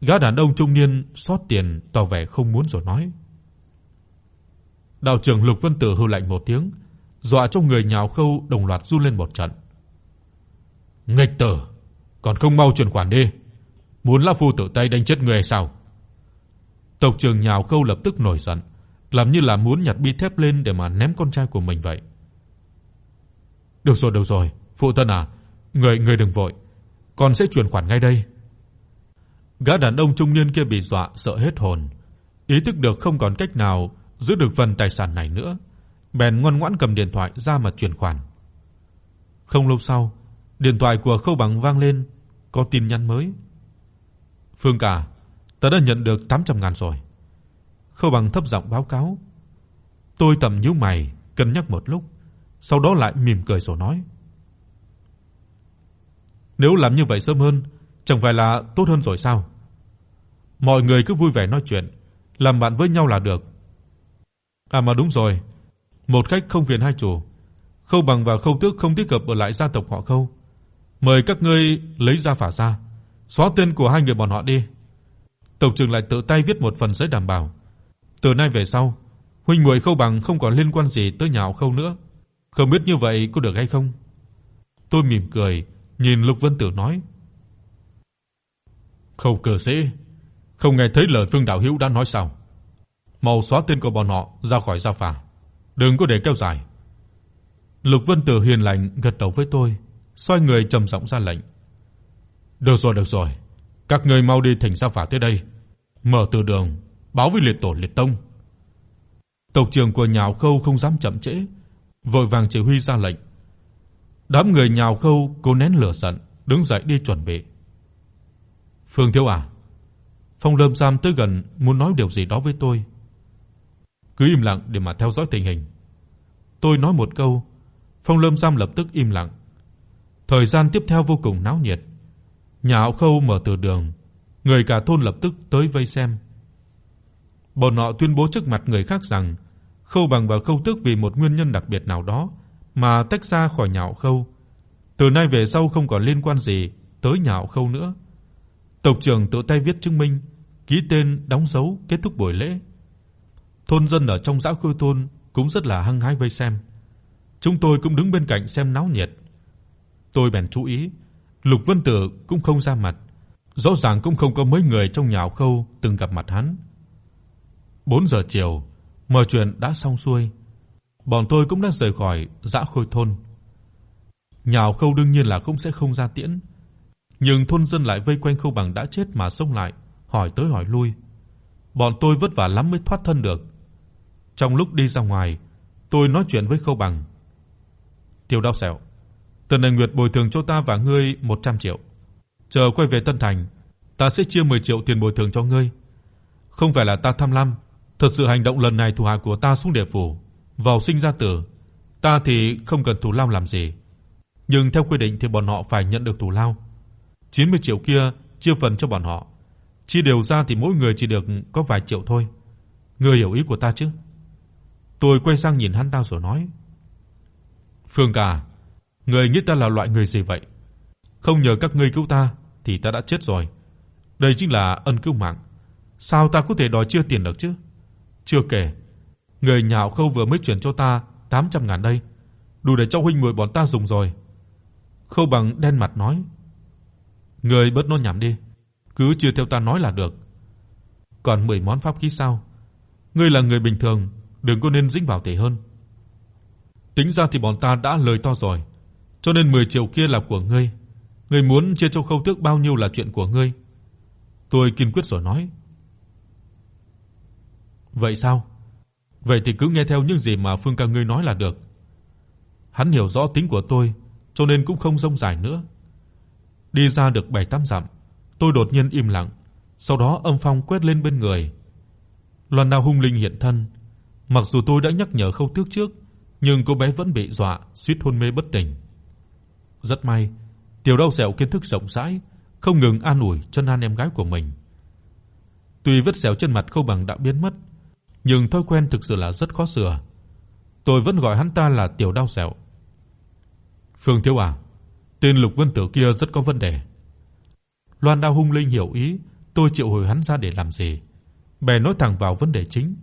[SPEAKER 1] Gã đàn ông trung niên xót tiền tỏ vẻ không muốn rồi nói. Đạo trưởng Lục Vân Tử hừ lạnh một tiếng, dọa cho người nhào khâu đồng loạt run lên một trận. Nghịch tử, còn không mau chuyển khoản đi. Muốn lão phu tự tay đánh chết người hay sao? Tộc trưởng nhào Khâu lập tức nổi giận, làm như là muốn nhặt bi thép lên để mà ném con trai của mình vậy. Được rồi, được rồi, phụ thân à, người người đừng vội, con sẽ chuyển khoản ngay đây. Gã đàn ông trung niên kia bị dọa sợ hết hồn, ý thức được không còn cách nào giữ được phần tài sản này nữa, bèn ngoan ngoãn cầm điện thoại ra mà chuyển khoản. Không lâu sau, điện thoại của Khâu Bằng vang lên, có tin nhắn mới. Phương cả, ta đã nhận được 800 ngàn rồi. Khâu Bằng thấp giọng báo cáo. Tôi tầm nhíu mày, cân nhắc một lúc, sau đó lại mỉm cười rồi nói: Nếu làm như vậy sớm hơn, chẳng phải là tốt hơn rồi sao? Mọi người cứ vui vẻ nói chuyện, làm bạn với nhau là được. À mà đúng rồi, một khách không phiền hai chủ. Khâu Bằng và Khâu Tước không thích hợp ở lại gia tộc họ Khâu. Mời các ngươi lấy ra phả ra, xóa tên của hai người bọn họ đi. Tộc trưởng lại tự tay viết một phần giấy đảm bảo. Từ nay về sau, huynh muội Khâu Bằng không còn liên quan gì tới nhà họ Khâu nữa. Không biết như vậy có được hay không? Tôi mỉm cười, nhìn Lục Vân Tử nói: "Khâu cờ sĩ, không nghe thấy lời Phương đạo hữu đã nói sao? Mau xóa tên của bọn họ ra khỏi gia phả, đừng có để kéo dài." Lục Vân Tử hiền lành gật đầu với tôi, xoay người trầm giọng ra lệnh. "Được rồi, được rồi, các ngươi mau đi thành gia phả tới đây, mở từ đường, báo với liệt tổ liệt tông." Tộc trưởng của Nhào Khâu không dám chậm trễ, vội vàng chỉ huy ra lệnh. Đám người Nhào Khâu cố nén lửa giận, đứng dậy đi chuẩn bị. "Phương thiếu à?" Phong Lâm Sam tới gần muốn nói điều gì đó với tôi. Cứ im lặng để mà theo dõi tình hình. Tôi nói một câu, Phong Lâm Sam lập tức im lặng. Thời gian tiếp theo vô cùng náo nhiệt. Nhà Hạo Khâu mở từ đường, người cả thôn lập tức tới vây xem. Bọn họ tuyên bố trước mặt người khác rằng Khâu Bằng và Khâu Tước vì một nguyên nhân đặc biệt nào đó mà tách ra khỏi nhà họ Khâu. Từ nay về sau không còn liên quan gì tới nhà họ Khâu nữa. Tộc trưởng tự tay viết chứng minh, ký tên, đóng dấu kết thúc buổi lễ. Thôn dân ở trong xã khu thôn cũng rất là hăng hái vây xem. Chúng tôi cũng đứng bên cạnh xem náo nhiệt. Tôi bèn chú ý, Lục Vân Tử cũng không ra mặt, rõ ràng cũng không có mấy người trong nhà Khâu từng gặp mặt hắn. 4 giờ chiều, mọi chuyện đã xong xuôi. Bọn tôi cũng đã rời khỏi dã khôi thôn. Nhà Khâu đương nhiên là không sẽ không ra tiễn, nhưng thôn dân lại vây quanh Khâu Bằng đã chết mà xông lại, hỏi tới hỏi lui. Bọn tôi vất vả lắm mới thoát thân được. Trong lúc đi ra ngoài, tôi nói chuyện với Khâu Bằng. Tiêu Đao Sẹo, Tần Đại Nguyệt bồi thường cho ta và ngươi 100 triệu. Chờ quay về Tân Thành, ta sẽ chia 10 triệu tiền bồi thường cho ngươi. Không phải là ta tham lam, thật sự hành động lần này thủ hạ của ta xuống địa phủ, vào sinh ra tử, ta thì không cần thủ lao làm gì. Nhưng theo quy định thì bọn họ phải nhận được thủ lao. 90 triệu kia chia phần cho bọn họ. Chia đều ra thì mỗi người chỉ được có vài triệu thôi. Ngươi hiểu ý của ta chứ? Tôi quay sang nhìn hắn ta rồi nói: "Phương ca, ngươi nghĩ ta là loại người gì vậy? Không nhờ các ngươi cứu ta thì ta đã chết rồi. Đây chính là ân cứu mạng. Sao ta có thể đòi chia tiền được chứ? Chưa kể, người nhà họ Khâu vừa mới chuyển cho ta 800 ngàn đây, đủ để cho huynh muội bọn ta dùng rồi." Khâu Bằng đen mặt nói: "Ngươi bớt nói nhảm đi, cứ chiếu theo ta nói là được. Còn 10 món pháp khí sao? Ngươi là người bình thường, đừng có nên dính vào tệ hơn." Tính ra thì bọn ta đã lời to rồi, cho nên 10 triệu kia là của ngươi. Ngươi muốn chia cho Khâu Tước bao nhiêu là chuyện của ngươi." Tôi kiên quyết rồi nói. "Vậy sao? Vậy thì cứ nghe theo những gì mà Phương ca ngươi nói là được." Hắn hiểu rõ tính của tôi, cho nên cũng không rông dài nữa. Đi ra được 7-8 dặm, tôi đột nhiên im lặng, sau đó âm phong quét lên bên người. Loan Đao hung linh hiện thân, mặc dù tôi đã nhắc nhở Khâu Tước trước, nhưng cô bé vẫn bị dọa, suýt hôn mê bất tỉnh. Rất may, Tiểu Đao Sẹo kiến thức rộng rãi, không ngừng an ủi chân an em gái của mình. Tuy vết sẹo trên mặt Khâu Bằng đã biến mất, nhưng thói quen thực sự là rất khó sửa. Tôi vẫn gọi hắn ta là Tiểu Đao Sẹo. Phương Thiếu à, tên Lục Vân Tử kia rất có vấn đề. Loan Đao hung linh hiểu ý, tôi triệu hồi hắn ra để làm gì? Bè nói thẳng vào vấn đề chính.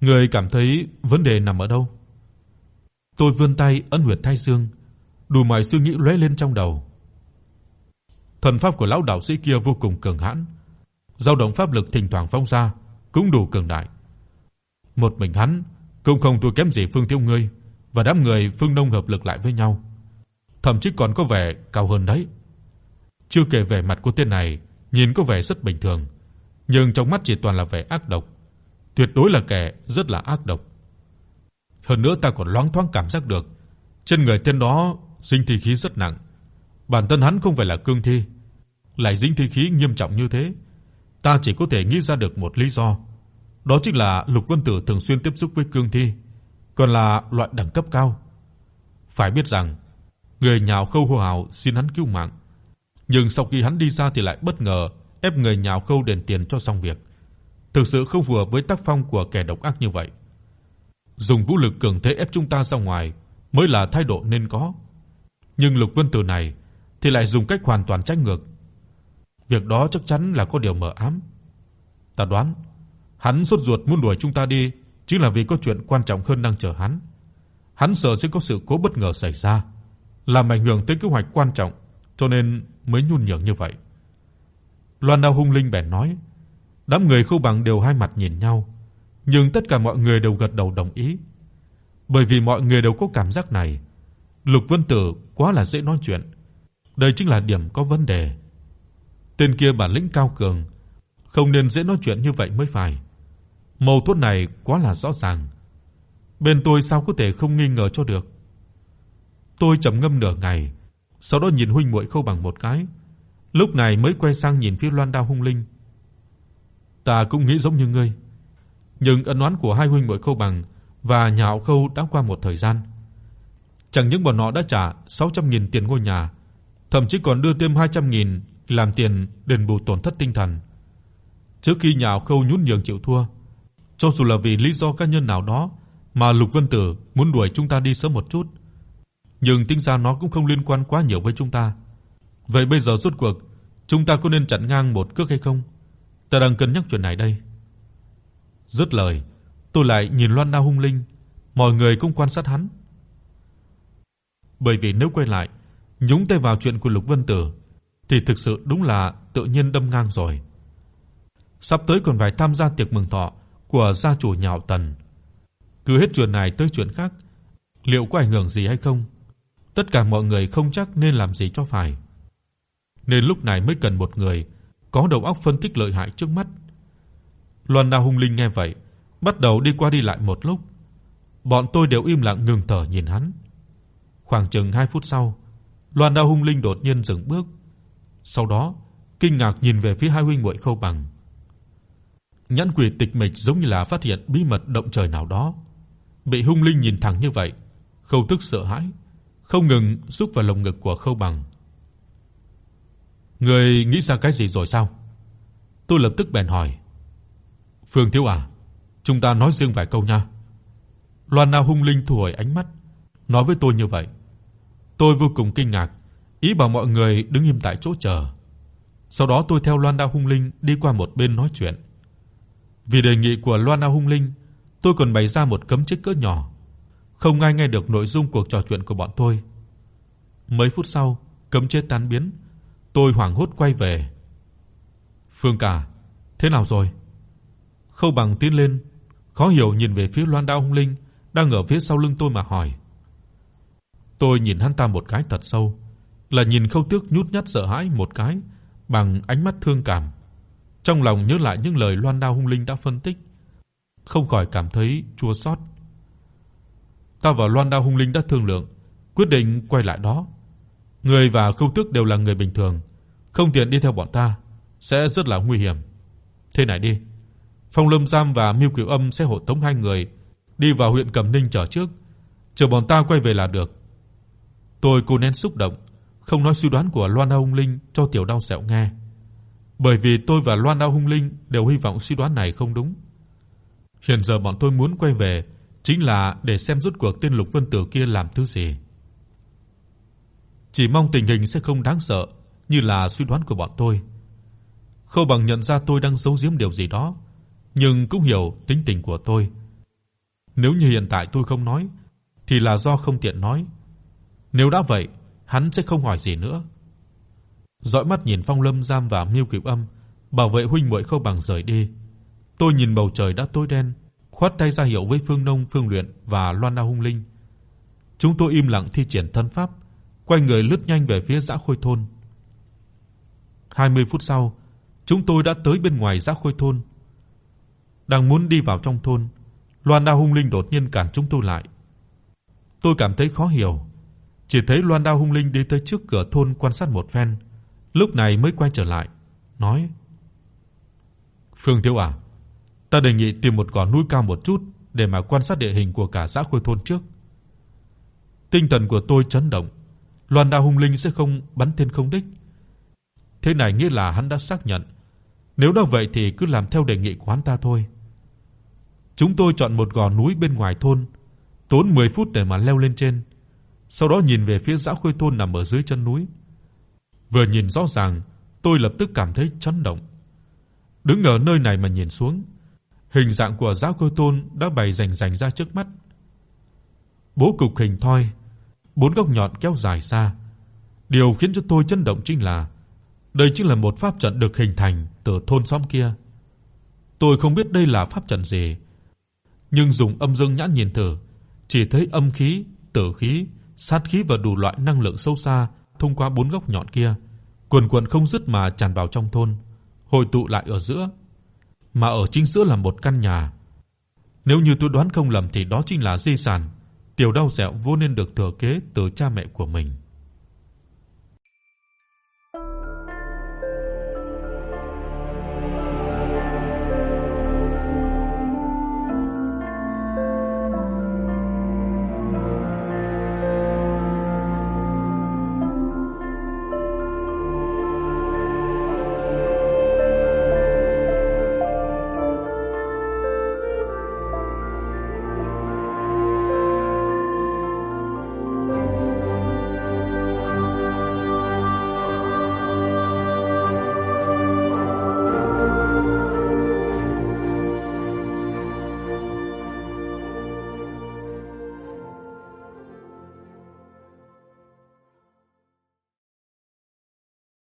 [SPEAKER 1] Người cảm thấy vấn đề nằm ở đâu? Tôi vươn tay ấn huyệt thái dương, đủ mọi suy nghĩ lóe lên trong đầu. Thần pháp của lão đạo sĩ kia vô cùng cường hãn, dao động pháp lực thỉnh thoảng phóng ra cũng đủ cường đại. Một mình hắn cũng không thua kém gì Phương Tiêu ngươi và đám người Phương Nông hợp lực lại với nhau, thậm chí còn có vẻ cao hơn đấy. Chưa kể vẻ mặt của tên này nhìn có vẻ rất bình thường, nhưng trong mắt chỉ toàn là vẻ ác độc, tuyệt đối là kẻ rất là ác độc. Hơn nữa ta còn loáng thoáng cảm giác được, trên người tên đó sinh thi khí rất nặng. Bản thân hắn không phải là cương thi, lại dính thi khí nghiêm trọng như thế, ta chỉ có thể nghĩ ra được một lý do, đó chính là Lục quân Tử thường xuyên tiếp xúc với cương thi, còn là loại đẳng cấp cao. Phải biết rằng, người nhào khâu hô hào xin hắn cứu mạng, nhưng sau khi hắn đi ra thì lại bất ngờ ép người nhào khâu đền tiền cho xong việc. Thực sự không phù hợp với tác phong của kẻ độc ác như vậy. Dùng vũ lực cường thế ép chúng ta ra ngoài mới là thái độ nên có. Nhưng Lục Vân Tử này thì lại dùng cách hoàn toàn trái ngược. Việc đó chắc chắn là có điều mờ ám. Ta đoán, hắn sốt ruột muốn đuổi chúng ta đi chính là vì có chuyện quan trọng hơn đang chờ hắn. Hắn sợ sẽ có sự cố bất ngờ xảy ra, làm ảnh hưởng tới kế hoạch quan trọng, cho nên mới nhún nhường như vậy. Loan Đao hung linh bèn nói, đám người Khâu Bằng đều hai mặt nhìn nhau, nhưng tất cả mọi người đều gật đầu đồng ý. Bởi vì mọi người đều có cảm giác này, Lục Vân Tử quá là dễ nói chuyện. Đây chính là điểm có vấn đề. Tên kia bản lĩnh cao cường, không nên dễ nói chuyện như vậy mới phải. Mâu thuẫn này quá là rõ ràng. Bên tôi sao có thể không nghi ngờ cho được. Tôi trầm ngâm nửa ngày, sau đó nhìn huynh muội Khâu Bằng một cái, lúc này mới quay sang nhìn phía Loan Đao hung linh. Ta cũng nghĩ giống như ngươi, nhưng ân oán của hai huynh muội Khâu Bằng và nhà họ Khâu đã qua một thời gian. Chẳng những bọn họ đã trả 600.000 tiền ngôi nhà, thậm chí còn đưa thêm 200.000 làm tiền đền bù tổn thất tinh thần. Trước khi nhà họ Khâu nhún nhường chịu thua, cho dù là vì lý do cá nhân nào đó mà Lục Vân Tử muốn đuổi chúng ta đi sớm một chút, nhưng tính ra nó cũng không liên quan quá nhiều với chúng ta. Vậy bây giờ rốt cuộc chúng ta có nên chặn ngang một cước hay không? Ta đang cân nhắc chuyện này đây. Dứt lời, tôi lại nhìn Loan Na hung linh, mọi người cũng quan sát hắn. Bởi vì nếu quay lại, nhúng tay vào chuyện của Lục Vân Tử thì thực sự đúng là tự nhiên đâm ngang rồi. Sắp tới còn phải tham gia tiệc mừng thọ của gia chủ nhà họ Tần. Cứ hết chuyện này tới chuyện khác, liệu có ảnh hưởng gì hay không? Tất cả mọi người không chắc nên làm gì cho phải. Nên lúc này mới cần một người có đầu óc phân tích lợi hại trước mắt. Loan Đao hung linh nghe vậy, bắt đầu đi qua đi lại một lúc. Bọn tôi đều im lặng ngừng thở nhìn hắn. Khoảng chừng 2 phút sau, Loan Đao hung linh đột nhiên dừng bước. Sau đó, kinh ngạc nhìn về phía hai huynh muội Khâu Bằng. Nhãn quỷ tịch mịch giống như là phát hiện bí mật động trời nào đó. Bị hung linh nhìn thẳng như vậy, Khâu tức sợ hãi, không ngừng xúc vào lồng ngực của Khâu Bằng. Ngươi nghĩ ra cái gì rồi sao? Tôi lập tức bèn hỏi. Phương Thiếu à, chúng ta nói riêng vài câu nha. Loan Na hung linh thu hồi ánh mắt, nói với tôi như vậy. Tôi vô cùng kinh ngạc, ý bảo mọi người đứng im tại chỗ chờ. Sau đó tôi theo Loan Na hung linh đi qua một bên nói chuyện. Vì đề nghị của Loan Na hung linh, tôi còn bày ra một cấm chế cỡ nhỏ, không ai nghe được nội dung cuộc trò chuyện của bọn tôi. Mấy phút sau, cấm chế tan biến, tôi hoảng hốt quay về. Phương cả, thế nào rồi? Khâu Bằng tiến lên, khó hiểu nhìn về phía Loan Đao Hung Linh đang ở phía sau lưng tôi mà hỏi. Tôi nhìn hắn ta một cái thật sâu, là nhìn Khâu Tước nhút nhát sợ hãi một cái bằng ánh mắt thương cảm. Trong lòng nhớ lại những lời Loan Đao Hung Linh đã phân tích, không khỏi cảm thấy chua xót. Ta và Loan Đao Hung Linh đã thương lượng, quyết định quay lại đó. Người và Khâu Tước đều là người bình thường, không tiện đi theo bọn ta, sẽ rất là nguy hiểm. Thế này đi, Phong Lâm Giam và Miêu Kiều Âm sẽ hộ tống hai người đi vào huyện Cẩm Ninh chờ trước, chờ bọn ta quay về là được. Tôi cố nén xúc động, không nói suy đoán của Loan Đao Hung Linh cho Tiểu Đao Sẹo nghe, bởi vì tôi và Loan Dao Hung Linh đều hy vọng suy đoán này không đúng. Hiện giờ bọn tôi muốn quay về chính là để xem rốt cuộc tên Lục Vân Tử kia làm thứ gì. Chỉ mong tình hình sẽ không đáng sợ như là suy đoán của bọn tôi. Khâu Bằng nhận ra tôi đang giấu giếm điều gì đó, nhưng cũng hiểu tính tình của tôi. Nếu như hiện tại tôi không nói thì là do không tiện nói. Nếu đã vậy, hắn sẽ không hỏi gì nữa dõi mắt nhìn Phong Lâm giam và Miêu Kiều Âm, bảo vệ huynh muội không bằng rời đi. Tôi nhìn bầu trời đã tối đen, khoát tay ra hiệu với Phương Nông, Phương Luyện và Loan Na Hung Linh. Chúng tôi im lặng thi triển thân pháp, quay người lướt nhanh về phía Dã Khôi thôn. 20 phút sau, chúng tôi đã tới bên ngoài Dã Khôi thôn. Đang muốn đi vào trong thôn, Loan Na Hung Linh đột nhiên cản chúng tôi lại. Tôi cảm thấy khó hiểu, chỉ thấy Loan Na Hung Linh đi tới trước cửa thôn quan sát một phen, lúc này mới quay trở lại, nói: "Phương Thiếu à, ta đề nghị tìm một gò núi cao một chút để mà quan sát địa hình của cả xã Khôi thôn trước." Tinh thần của tôi chấn động, Loan Đao Hung Linh sẽ không bắn tên không đích. Thế này nghĩa là hắn đã xác nhận, nếu đã vậy thì cứ làm theo đề nghị của hắn ta thôi. Chúng tôi chọn một gò núi bên ngoài thôn, tốn 10 phút để mà leo lên trên sau đó nhìn về phía Dã Khôi thôn nằm ở dưới chân núi. Vừa nhìn rõ ràng, tôi lập tức cảm thấy chấn động. Đứng ở nơi này mà nhìn xuống, hình dạng của Dã cơ thôn đã bày rành rành ra trước mắt. Bố cục hình thoi, bốn góc nhọn kéo dài ra. Điều khiến cho tôi chấn động chính là đây chính là một pháp trận được hình thành từ thôn xóm kia. Tôi không biết đây là pháp trận gì, nhưng dùng âm dương nhãn nhìn thử, chỉ thấy âm khí, tử khí sát khí và đủ loại năng lượng sâu xa thông qua bốn góc nhọn kia, quần quần không dứt mà tràn vào trong thôn, hội tụ lại ở giữa. Mà ở chính giữa là một căn nhà. Nếu như tôi đoán không lầm thì đó chính là di sản tiểu đau dẻo vô nên được thừa kế từ cha mẹ của mình.